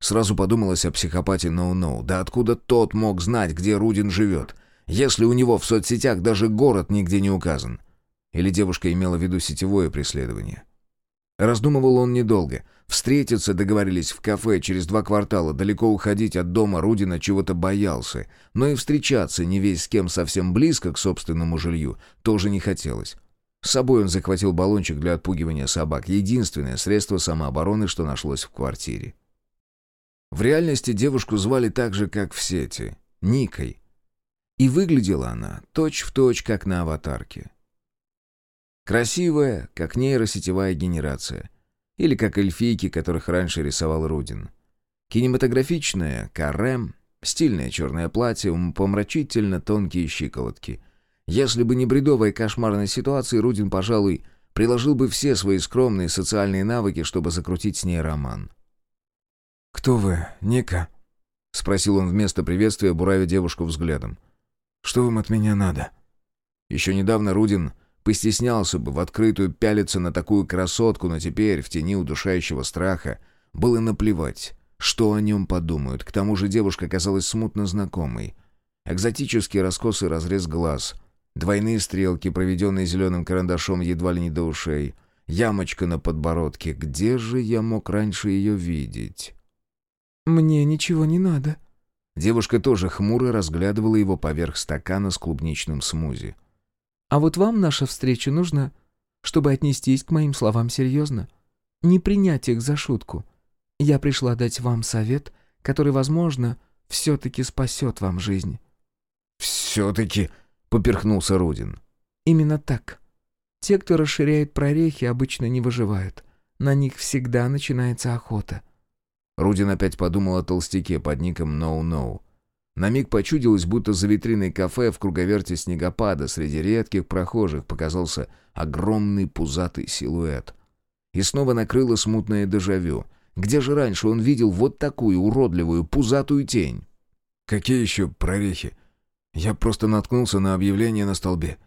Сразу подумалось о психопате Ноу-Ноу. Да откуда тот мог знать, где Рудин живет, если у него в соцсетях даже город нигде не указан? Или девушка имела в виду сетевое преследование? Раздумывал он недолго. Встретиться договорились в кафе через два квартала. Далеко уходить от дома Рудина чего-то боялся. Но и встречаться не весь с кем совсем близко к собственному жилью тоже не хотелось. С собой он захватил баллончик для отпугивания собак, единственное средство самообороны, что нашлось в квартире. В реальности девушку звали так же, как в сети — Никой. И выглядела она точь-в-точь, точь, как на аватарке. Красивая, как нейросетевая генерация. Или как эльфийки, которых раньше рисовал Рудин. Кинематографичная, карем, стильное черное платье, помрачительно тонкие щиколотки — если бы не бредовая кошмарная ситуация, Рудин, пожалуй, приложил бы все свои скромные социальные навыки, чтобы закрутить с ней роман. «Кто вы, Ника?» — спросил он вместо приветствия, буравя девушку взглядом. «Что вам от меня надо?» Еще недавно Рудин постеснялся бы в открытую пялиться на такую красотку, но теперь, в тени удушающего страха, было наплевать, что о нем подумают. К тому же девушка казалась смутно знакомой. Экзотический раскосый разрез глаз, Двойные стрелки, проведенные зеленым карандашом едва ли не до ушей. Ямочка на подбородке. Где же я мог раньше ее видеть? «Мне ничего не надо». Девушка тоже хмуро разглядывала его поверх стакана с клубничным смузи. «А вот вам наша встреча нужна, чтобы отнестись к моим словам серьезно. Не принять их за шутку. Я пришла дать вам совет, который, возможно, все-таки спасет вам жизнь». «Все-таки...» поперхнулся Рудин. «Именно так. Те, кто расширяет прорехи, обычно не выживают. На них всегда начинается охота». Рудин опять подумал о толстяке под ником «Ноу-Ноу». На миг почудилось, будто за витриной кафе в круговерте снегопада среди редких прохожих показался огромный пузатый силуэт. И снова накрыло смутное дежавю. Где же раньше он видел вот такую уродливую пузатую тень? «Какие еще прорехи?» «Я просто наткнулся на объявление на столбе».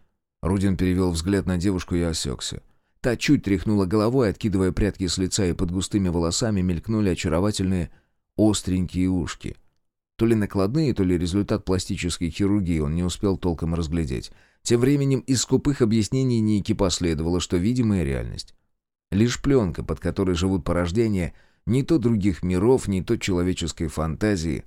Рудин перевел взгляд на девушку и осекся. Та чуть тряхнула головой, откидывая прядки с лица, и под густыми волосами мелькнули очаровательные остренькие ушки. То ли накладные, то ли результат пластической хирургии он не успел толком разглядеть. Тем временем из скупых объяснений Ники последовало, что видимая реальность. Лишь пленка, под которой живут порождения, не то других миров, не то человеческой фантазии.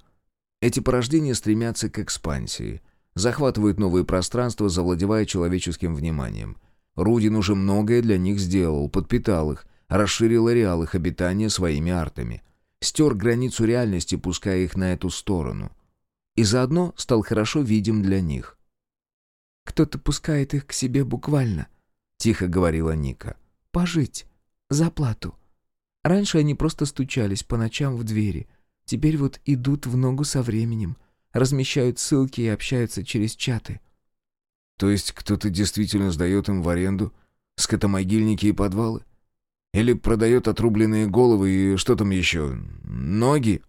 Эти порождения стремятся к экспансии, захватывают новые пространства, завладевая человеческим вниманием. Рудин уже многое для них сделал, подпитал их, расширил ареал их обитания своими артами. Стер границу реальности, пуская их на эту сторону. И заодно стал хорошо видим для них. «Кто-то пускает их к себе буквально», — тихо говорила Ника. «Пожить. За плату. Раньше они просто стучались по ночам в двери. Теперь вот идут в ногу со временем, размещают ссылки и общаются через чаты». «То есть кто-то действительно сдает им в аренду скотомогильники и подвалы? Или продает отрубленные головы и что там еще? Ноги?»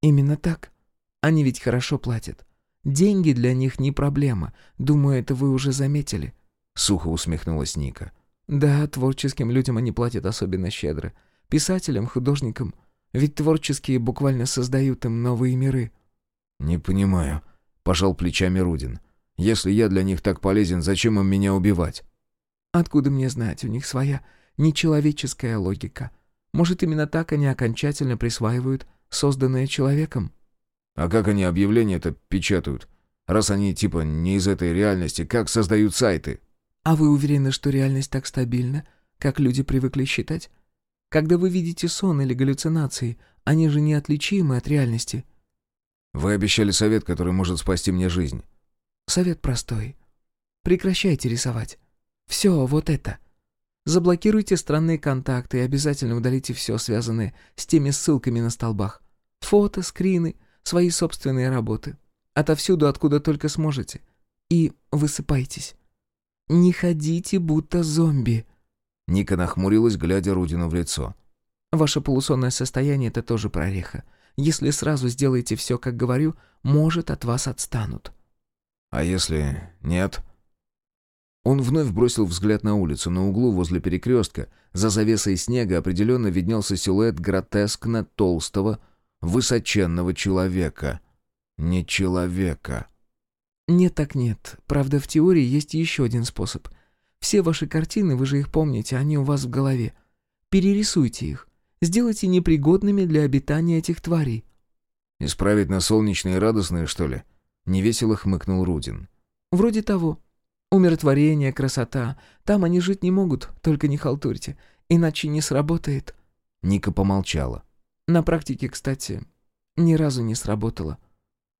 «Именно так. Они ведь хорошо платят. Деньги для них не проблема. Думаю, это вы уже заметили». Сухо усмехнулась Ника. «Да, творческим людям они платят особенно щедро. Писателям, художникам. Ведь творческие буквально создают им новые миры». «Не понимаю», — пожал плечами Рудин. «Если я для них так полезен, зачем им меня убивать?» «Откуда мне знать? У них своя нечеловеческая логика. Может, именно так они окончательно присваивают созданное человеком?» А как они объявления-то печатают? Раз они типа не из этой реальности, как создают сайты? А вы уверены, что реальность так стабильна, как люди привыкли считать? Когда вы видите сон или галлюцинации, они же неотличимы от реальности. Вы обещали совет, который может спасти мне жизнь. Совет простой. Прекращайте рисовать. Все, вот это. Заблокируйте странные контакты и обязательно удалите все, связанное с теми ссылками на столбах. Фото, скрины, свои собственные работы. Отовсюду, откуда только сможете. И высыпайтесь. Не ходите, будто зомби». Ника нахмурилась, глядя Рудину в лицо. «Ваше полусонное состояние — это тоже прореха. Если сразу сделаете все, как говорю, может, от вас отстанут». «А если нет?» Он вновь бросил взгляд на улицу. На углу возле перекрестка, за завесой снега, определенно виднелся силуэт гротескно толстого, высоченного человека. Не человека. Нет так нет. Правда, в теории есть еще один способ. Все ваши картины, вы же их помните, они у вас в голове. Перерисуйте их. Сделайте непригодными для обитания этих тварей. Исправить на солнечные и радостные, что ли? Невесело хмыкнул Рудин. Вроде того. Умиротворение, красота. Там они жить не могут, только не халтурьте. Иначе не сработает. Ника помолчала. На практике, кстати, ни разу не сработало.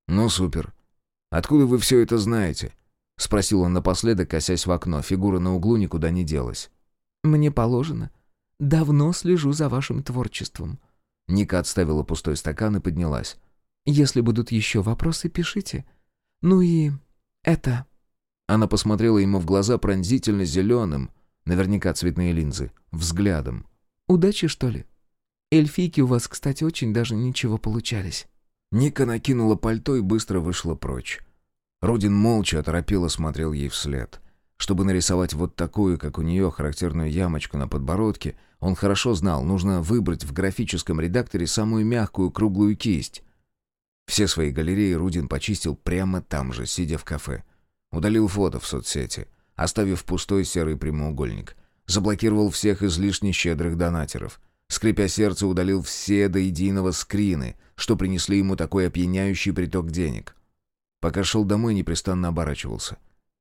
«Ну, супер. Откуда вы все это знаете?» — спросил он напоследок, косясь в окно. Фигура на углу никуда не делась. «Мне положено. Давно слежу за вашим творчеством». Ника отставила пустой стакан и поднялась. «Если будут еще вопросы, пишите. Ну и... это...» Она посмотрела ему в глаза пронзительно зеленым, наверняка цветные линзы, взглядом. «Удачи, что ли?» Эльфийки у вас, кстати, очень даже ничего получались». Ника накинула пальто и быстро вышла прочь. Родин молча оторопело смотрел ей вслед. Чтобы нарисовать вот такую, как у нее, характерную ямочку на подбородке, он хорошо знал, нужно выбрать в графическом редакторе самую мягкую круглую кисть. Все свои галереи Рудин почистил прямо там же, сидя в кафе. Удалил фото в соцсети, оставив пустой серый прямоугольник. Заблокировал всех излишне щедрых донатеров — Скрипя сердце, удалил все до единого скрины, что принесли ему такой опьяняющий приток денег. Пока шел домой, непрестанно оборачивался.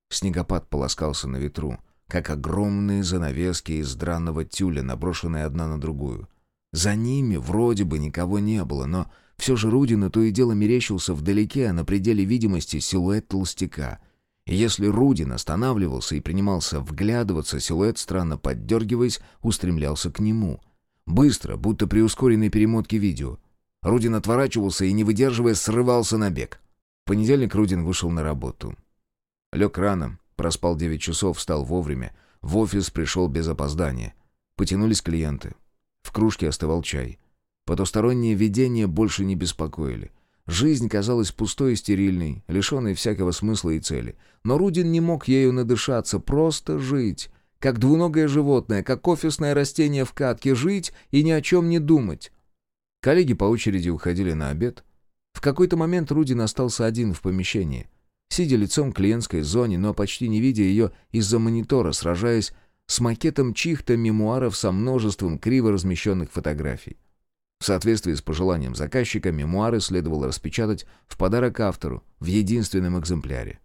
Снегопад полоскался на ветру, как огромные занавески из дранного тюля, наброшенные одна на другую. За ними вроде бы никого не было, но все же Рудину то и дело мерещился вдалеке, на пределе видимости, силуэт толстяка. И если Рудин останавливался и принимался вглядываться, силуэт, странно поддергиваясь, устремлялся к нему — Быстро, будто при ускоренной перемотке видео. Рудин отворачивался и, не выдерживая, срывался на бег. В понедельник Рудин вышел на работу. Лег рано, проспал 9 часов, встал вовремя. В офис пришел без опоздания. Потянулись клиенты. В кружке остывал чай. Потусторонние видения больше не беспокоили. Жизнь казалась пустой и стерильной, лишенной всякого смысла и цели. Но Рудин не мог ею надышаться, просто жить. Как двуногое животное, как офисное растение в катке, жить и ни о чем не думать. Коллеги по очереди уходили на обед. В какой-то момент Рудин остался один в помещении. Сидя лицом к клиентской зоне, но почти не видя ее из-за монитора, сражаясь с макетом чьих-то мемуаров со множеством криво размещенных фотографий. В соответствии с пожеланием заказчика, мемуары следовало распечатать в подарок автору в единственном экземпляре.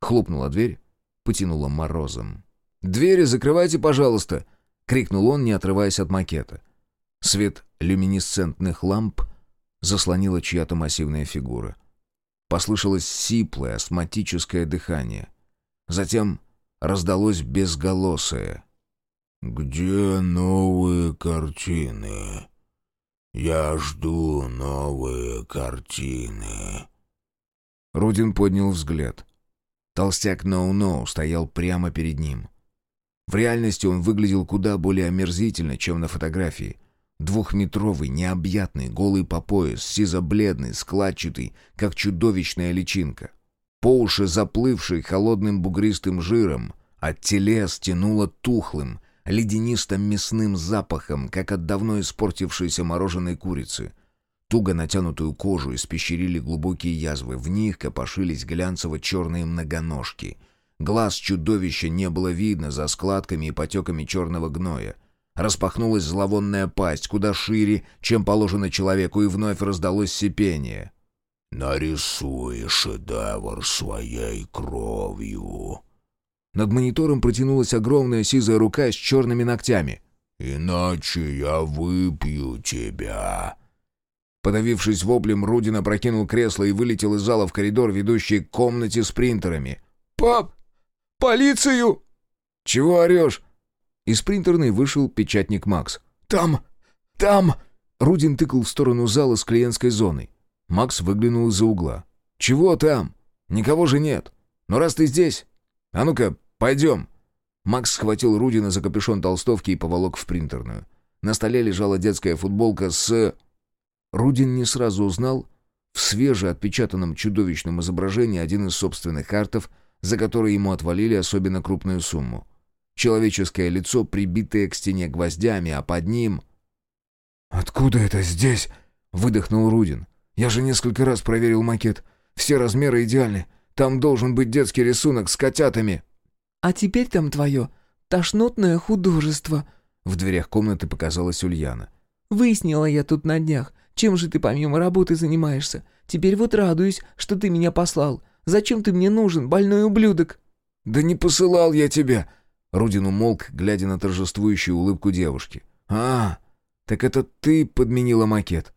Хлопнула дверь, потянула морозом. «Двери закрывайте, пожалуйста!» — крикнул он, не отрываясь от макета. Свет люминесцентных ламп заслонила чья-то массивная фигура. Послышалось сиплое астматическое дыхание. Затем раздалось безголосое. «Где новые картины?» «Я жду новые картины». Рудин поднял взгляд. Толстяк Ноу-Ноу стоял прямо перед ним. В реальности он выглядел куда более омерзительно, чем на фотографии. Двухметровый, необъятный, голый по пояс, сизо-бледный, складчатый, как чудовищная личинка. По уши заплывший холодным бугристым жиром, от телес тянуло тухлым, ледянистым мясным запахом, как от давно испортившейся мороженой курицы. Туго натянутую кожу испещерили глубокие язвы, в них копошились глянцево-черные многоножки. Глаз чудовища не было видно за складками и потеками черного гноя. Распахнулась зловонная пасть, куда шире, чем положено человеку, и вновь раздалось сипение. «Нарисуй шедевр своей кровью», над монитором протянулась огромная сизая рука с черными ногтями. «Иначе я выпью тебя». Подавившись воплем, Рудин опрокинул кресло и вылетел из зала в коридор, ведущий к комнате с принтерами. «Пап! Полицию!» «Чего орешь?» Из принтерной вышел печатник Макс. «Там! Там!» Рудин тыкал в сторону зала с клиентской зоной. Макс выглянул из-за угла. «Чего там? Никого же нет. Но раз ты здесь, а ну-ка, пойдем!» Макс схватил Рудина за капюшон толстовки и поволок в принтерную. На столе лежала детская футболка с... Рудин не сразу узнал в свежеотпечатанном чудовищном изображении один из собственных артов, за который ему отвалили особенно крупную сумму. Человеческое лицо, прибитое к стене гвоздями, а под ним... «Откуда это здесь?» — выдохнул Рудин. «Я же несколько раз проверил макет. Все размеры идеальны. Там должен быть детский рисунок с котятами». «А теперь там твое тошнотное художество». В дверях комнаты показалась Ульяна. «Выяснила я тут на днях, чем же ты помимо работы занимаешься. Теперь вот радуюсь, что ты меня послал. Зачем ты мне нужен, больной ублюдок?» «Да не посылал я тебя!» Рудин умолк, глядя на торжествующую улыбку девушки. «А, так это ты подменила макет.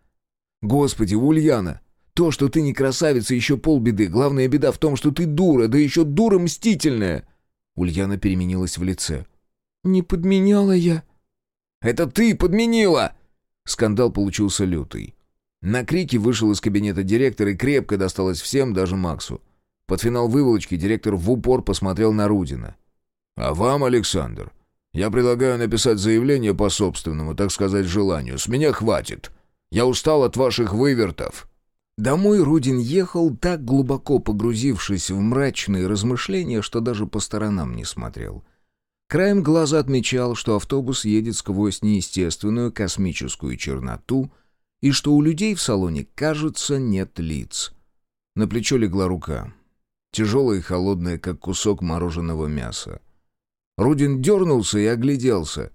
Господи, Ульяна, то, что ты не красавица, еще полбеды. Главная беда в том, что ты дура, да еще дура мстительная!» Ульяна переменилась в лице. «Не подменяла я». «Это ты подменила!» Скандал получился лютый. На крики вышел из кабинета директор и крепко досталось всем, даже Максу. Под финал выволочки директор в упор посмотрел на Рудина. «А вам, Александр, я предлагаю написать заявление по собственному, так сказать, желанию. С меня хватит. Я устал от ваших вывертов». Домой Рудин ехал, так глубоко погрузившись в мрачные размышления, что даже по сторонам не смотрел. Краем глаза отмечал, что автобус едет сквозь неестественную космическую черноту и что у людей в салоне, кажется, нет лиц. На плечо легла рука, тяжелая и холодная, как кусок мороженого мяса. Рудин дернулся и огляделся.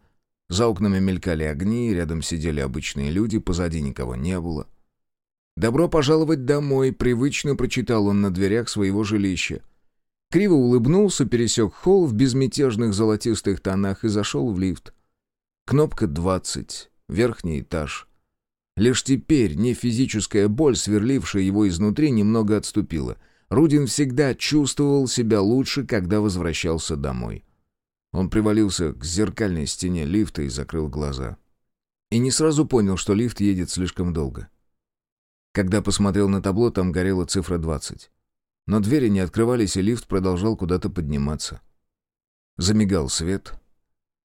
За окнами мелькали огни, рядом сидели обычные люди, позади никого не было — «Добро пожаловать домой», — привычно прочитал он на дверях своего жилища. Криво улыбнулся, пересек холл в безмятежных золотистых тонах и зашел в лифт. Кнопка 20, верхний этаж. Лишь теперь не физическая боль, сверлившая его изнутри, немного отступила. Рудин всегда чувствовал себя лучше, когда возвращался домой. Он привалился к зеркальной стене лифта и закрыл глаза. И не сразу понял, что лифт едет слишком долго. Когда посмотрел на табло, там горела цифра 20. Но двери не открывались, и лифт продолжал куда-то подниматься. Замигал свет.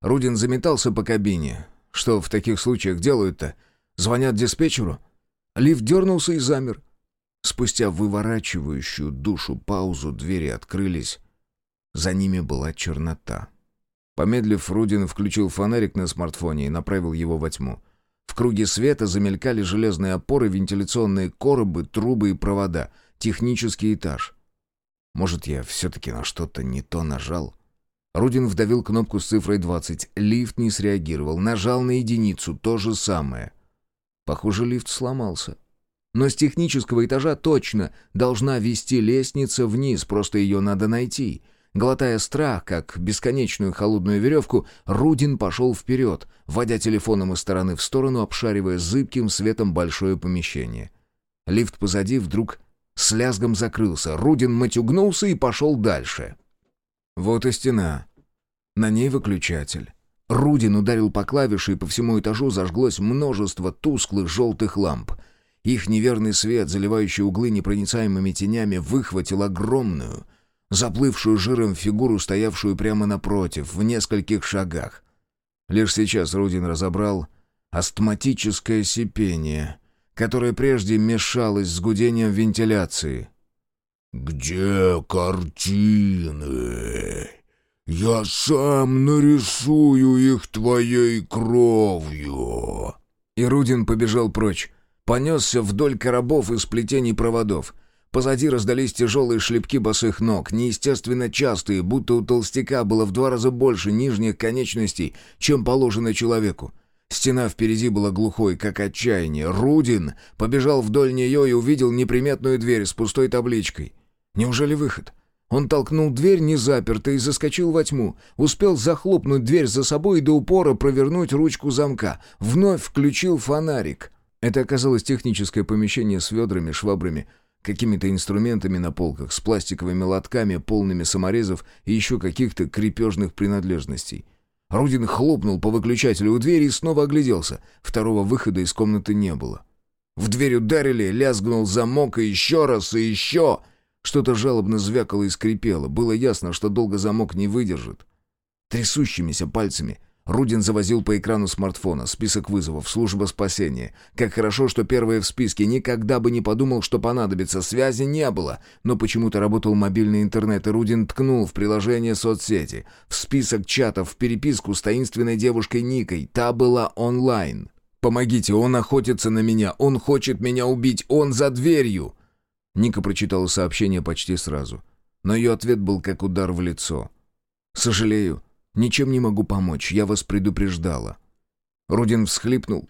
Рудин заметался по кабине. Что в таких случаях делают-то? Звонят диспетчеру? Лифт дернулся и замер. Спустя выворачивающую душу паузу двери открылись. За ними была чернота. Помедлив, Рудин включил фонарик на смартфоне и направил его во тьму. В круге света замелькали железные опоры, вентиляционные коробы, трубы и провода. Технический этаж. Может, я все-таки на что-то не то нажал? Рудин вдавил кнопку с цифрой 20. Лифт не среагировал. Нажал на единицу. То же самое. Похоже, лифт сломался. Но с технического этажа точно должна вести лестница вниз, просто ее надо найти. Глотая страх, как бесконечную холодную веревку, Рудин пошел вперед, водя телефоном из стороны в сторону, обшаривая зыбким светом большое помещение. Лифт позади вдруг с лязгом закрылся. Рудин матюгнулся и пошел дальше. Вот и стена. На ней выключатель. Рудин ударил по клавише, и по всему этажу зажглось множество тусклых желтых ламп. Их неверный свет, заливающий углы непроницаемыми тенями, выхватил огромную, заплывшую жиром фигуру, стоявшую прямо напротив, в нескольких шагах. Лишь сейчас Рудин разобрал астматическое сипение, которое прежде мешалось с гудением вентиляции. «Где картины? Я сам нарисую их твоей кровью!» И Рудин побежал прочь. Понесся вдоль коробов и сплетений проводов. Позади раздались тяжелые шлепки босых ног, неестественно частые, будто у толстяка было в два раза больше нижних конечностей, чем положено человеку. Стена впереди была глухой, как отчаяние. Рудин побежал вдоль нее и увидел неприметную дверь с пустой табличкой. Неужели выход? Он толкнул дверь незапертой и заскочил во тьму. Успел захлопнуть дверь за собой и до упора провернуть ручку замка. Вновь включил фонарик. Это оказалось техническое помещение с ведрами, швабрами, какими-то инструментами на полках, с пластиковыми лотками, полными саморезов и еще каких-то крепежных принадлежностей. Рудин хлопнул по выключателю у двери и снова огляделся. Второго выхода из комнаты не было. В дверь ударили, лязгнул замок и еще раз, и еще... Что-то жалобно звякало и скрипело. Было ясно, что долго замок не выдержит. Трясущимися пальцами Рудин завозил по экрану смартфона список вызовов, служба спасения. Как хорошо, что первые в списке. Никогда бы не подумал, что понадобится. Связи не было. Но почему-то работал мобильный интернет, и Рудин ткнул в приложение соцсети. В список чатов, в переписку с таинственной девушкой Никой. Та была онлайн. «Помогите, он охотится на меня. Он хочет меня убить. Он за дверью!» Ника прочитала сообщение почти сразу. Но ее ответ был как удар в лицо. «Сожалею, ничем не могу помочь, я вас предупреждала». Рудин всхлипнул.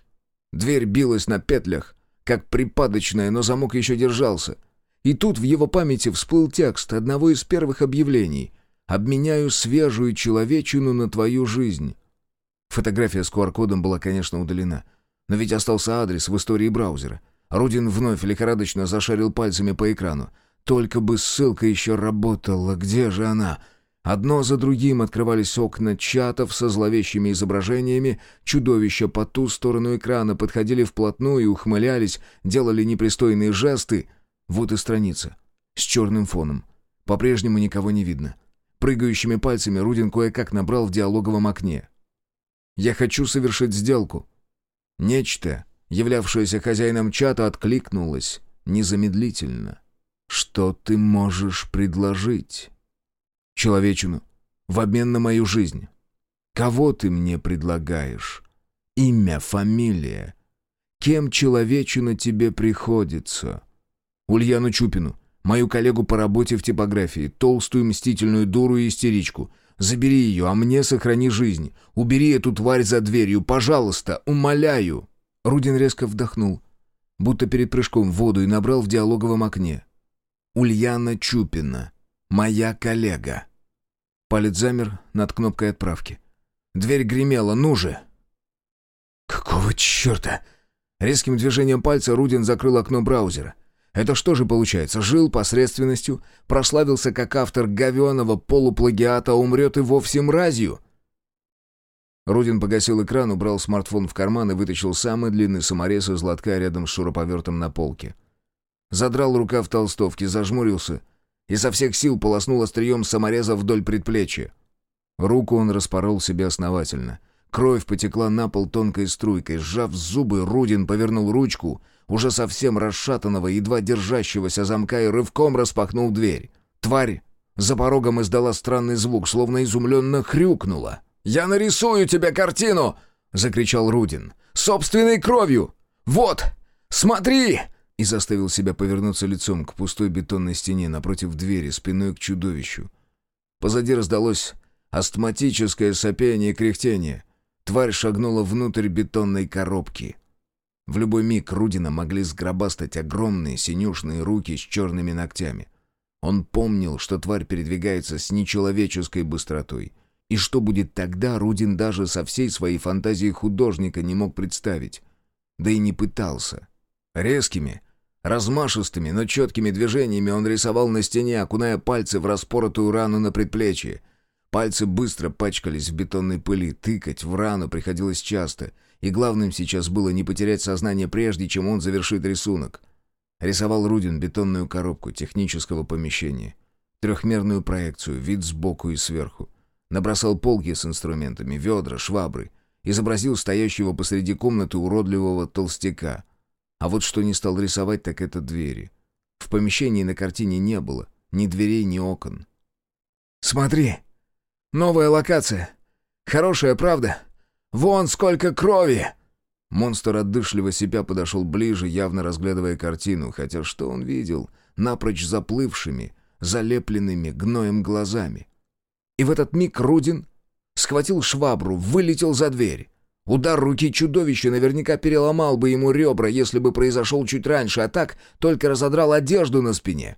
Дверь билась на петлях, как припадочная, но замок еще держался. И тут в его памяти всплыл текст одного из первых объявлений. «Обменяю свежую человечину на твою жизнь». Фотография с QR-кодом была, конечно, удалена. Но ведь остался адрес в истории браузера — Рудин вновь лихорадочно зашарил пальцами по экрану. Только бы ссылка еще работала. Где же она? Одно за другим открывались окна чатов со зловещими изображениями. Чудовища по ту сторону экрана подходили вплотную ухмылялись, делали непристойные жесты. Вот и страница. С черным фоном. По-прежнему никого не видно. Прыгающими пальцами Рудин кое-как набрал в диалоговом окне. «Я хочу совершить сделку». Нечто являвшаяся хозяином чата, откликнулась незамедлительно. «Что ты можешь предложить?» «Человечину. В обмен на мою жизнь. Кого ты мне предлагаешь? Имя, фамилия. Кем человечина тебе приходится?» «Ульяну Чупину, мою коллегу по работе в типографии, толстую мстительную дуру и истеричку. Забери ее, а мне сохрани жизнь. Убери эту тварь за дверью, пожалуйста, умоляю!» Рудин резко вдохнул, будто перед прыжком в воду и набрал в диалоговом окне. «Ульяна Чупина. Моя коллега». Палец замер над кнопкой отправки. Дверь гремела. «Ну же!» «Какого черта?» Резким движением пальца Рудин закрыл окно браузера. Это что же получается? Жил посредственностью, прославился как автор говеного полуплагиата, а умрет и вовсе мразью? Рудин погасил экран, убрал смартфон в карман и вытащил самый длинный саморез из лотка рядом с шуруповертом на полке. Задрал рукав толстовки, зажмурился и со всех сил полоснул острием самореза вдоль предплечья. Руку он распорол себе основательно. Кровь потекла на пол тонкой струйкой. Сжав зубы, Рудин повернул ручку, уже совсем расшатанного, едва держащегося замка, и рывком распахнул дверь. Тварь за порогом издала странный звук, словно изумленно хрюкнула. «Я нарисую тебе картину!» — закричал Рудин. «Собственной кровью! Вот! Смотри!» И заставил себя повернуться лицом к пустой бетонной стене напротив двери, спиной к чудовищу. Позади раздалось астматическое сопение и кряхтение. Тварь шагнула внутрь бетонной коробки. В любой миг Рудина могли сгробастать огромные синюшные руки с черными ногтями. Он помнил, что тварь передвигается с нечеловеческой быстротой. И что будет тогда, Рудин даже со всей своей фантазией художника не мог представить. Да и не пытался. Резкими, размашистыми, но четкими движениями он рисовал на стене, окуная пальцы в распоротую рану на предплечье. Пальцы быстро пачкались в бетонной пыли, тыкать в рану приходилось часто, и главным сейчас было не потерять сознание прежде, чем он завершит рисунок. Рисовал Рудин бетонную коробку технического помещения, трехмерную проекцию, вид сбоку и сверху. Набросал полки с инструментами, ведра, швабры. Изобразил стоящего посреди комнаты уродливого толстяка. А вот что не стал рисовать, так это двери. В помещении на картине не было ни дверей, ни окон. «Смотри! Новая локация! Хорошая, правда? Вон сколько крови!» Монстр отдышливо себя подошел ближе, явно разглядывая картину, хотя что он видел? Напрочь заплывшими, залепленными гноем глазами. И в этот миг Рудин схватил швабру, вылетел за дверь. Удар руки чудовища наверняка переломал бы ему ребра, если бы произошел чуть раньше, а так только разодрал одежду на спине.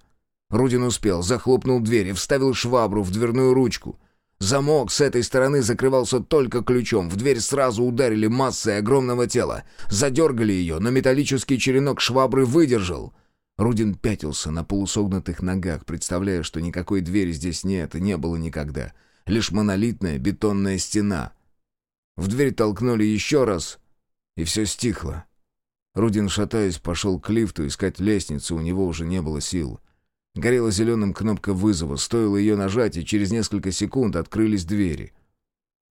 Рудин успел, захлопнул дверь и вставил швабру в дверную ручку. Замок с этой стороны закрывался только ключом. В дверь сразу ударили массой огромного тела. Задергали ее, но металлический черенок швабры выдержал. Рудин пятился на полусогнутых ногах, представляя, что никакой двери здесь нет и не было никогда. Лишь монолитная бетонная стена. В дверь толкнули еще раз, и все стихло. Рудин, шатаясь, пошел к лифту искать лестницу, у него уже не было сил. Горела зеленым кнопка вызова, стоило ее нажать, и через несколько секунд открылись двери.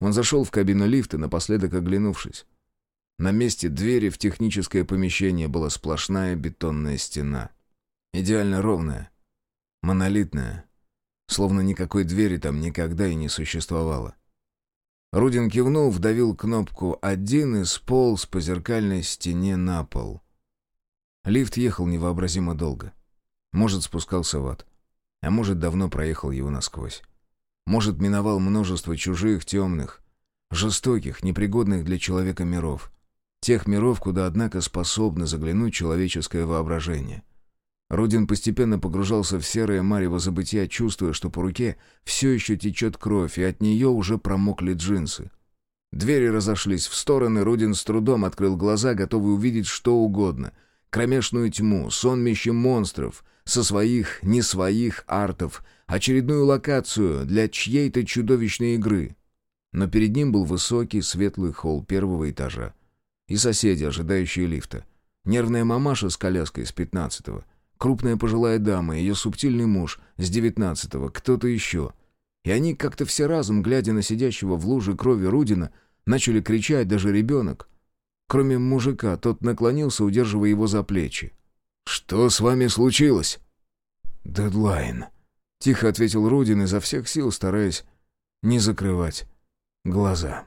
Он зашел в кабину лифта, напоследок оглянувшись. На месте двери в техническое помещение была сплошная бетонная стена. Идеально ровная, монолитная, словно никакой двери там никогда и не существовало. Рудин кивнул, вдавил кнопку «один» и сполз по зеркальной стене на пол. Лифт ехал невообразимо долго. Может, спускался в ад. А может, давно проехал его насквозь. Может, миновал множество чужих, темных, жестоких, непригодных для человека миров. Тех миров, куда, однако, способно заглянуть человеческое воображение. Рудин постепенно погружался в серое марево забытия, чувствуя, что по руке все еще течет кровь, и от нее уже промокли джинсы. Двери разошлись в стороны, Рудин с трудом открыл глаза, готовый увидеть что угодно. Кромешную тьму, сонмище монстров — со своих, не своих артов, очередную локацию для чьей-то чудовищной игры. Но перед ним был высокий светлый холл первого этажа. И соседи, ожидающие лифта. Нервная мамаша с коляской с пятнадцатого. Крупная пожилая дама, ее субтильный муж с девятнадцатого, кто-то еще. И они как-то все разом, глядя на сидящего в луже крови Рудина, начали кричать даже ребенок. Кроме мужика, тот наклонился, удерживая его за плечи. «Что с вами случилось?» «Дедлайн», — тихо ответил Рудин изо всех сил, стараясь не закрывать глаза.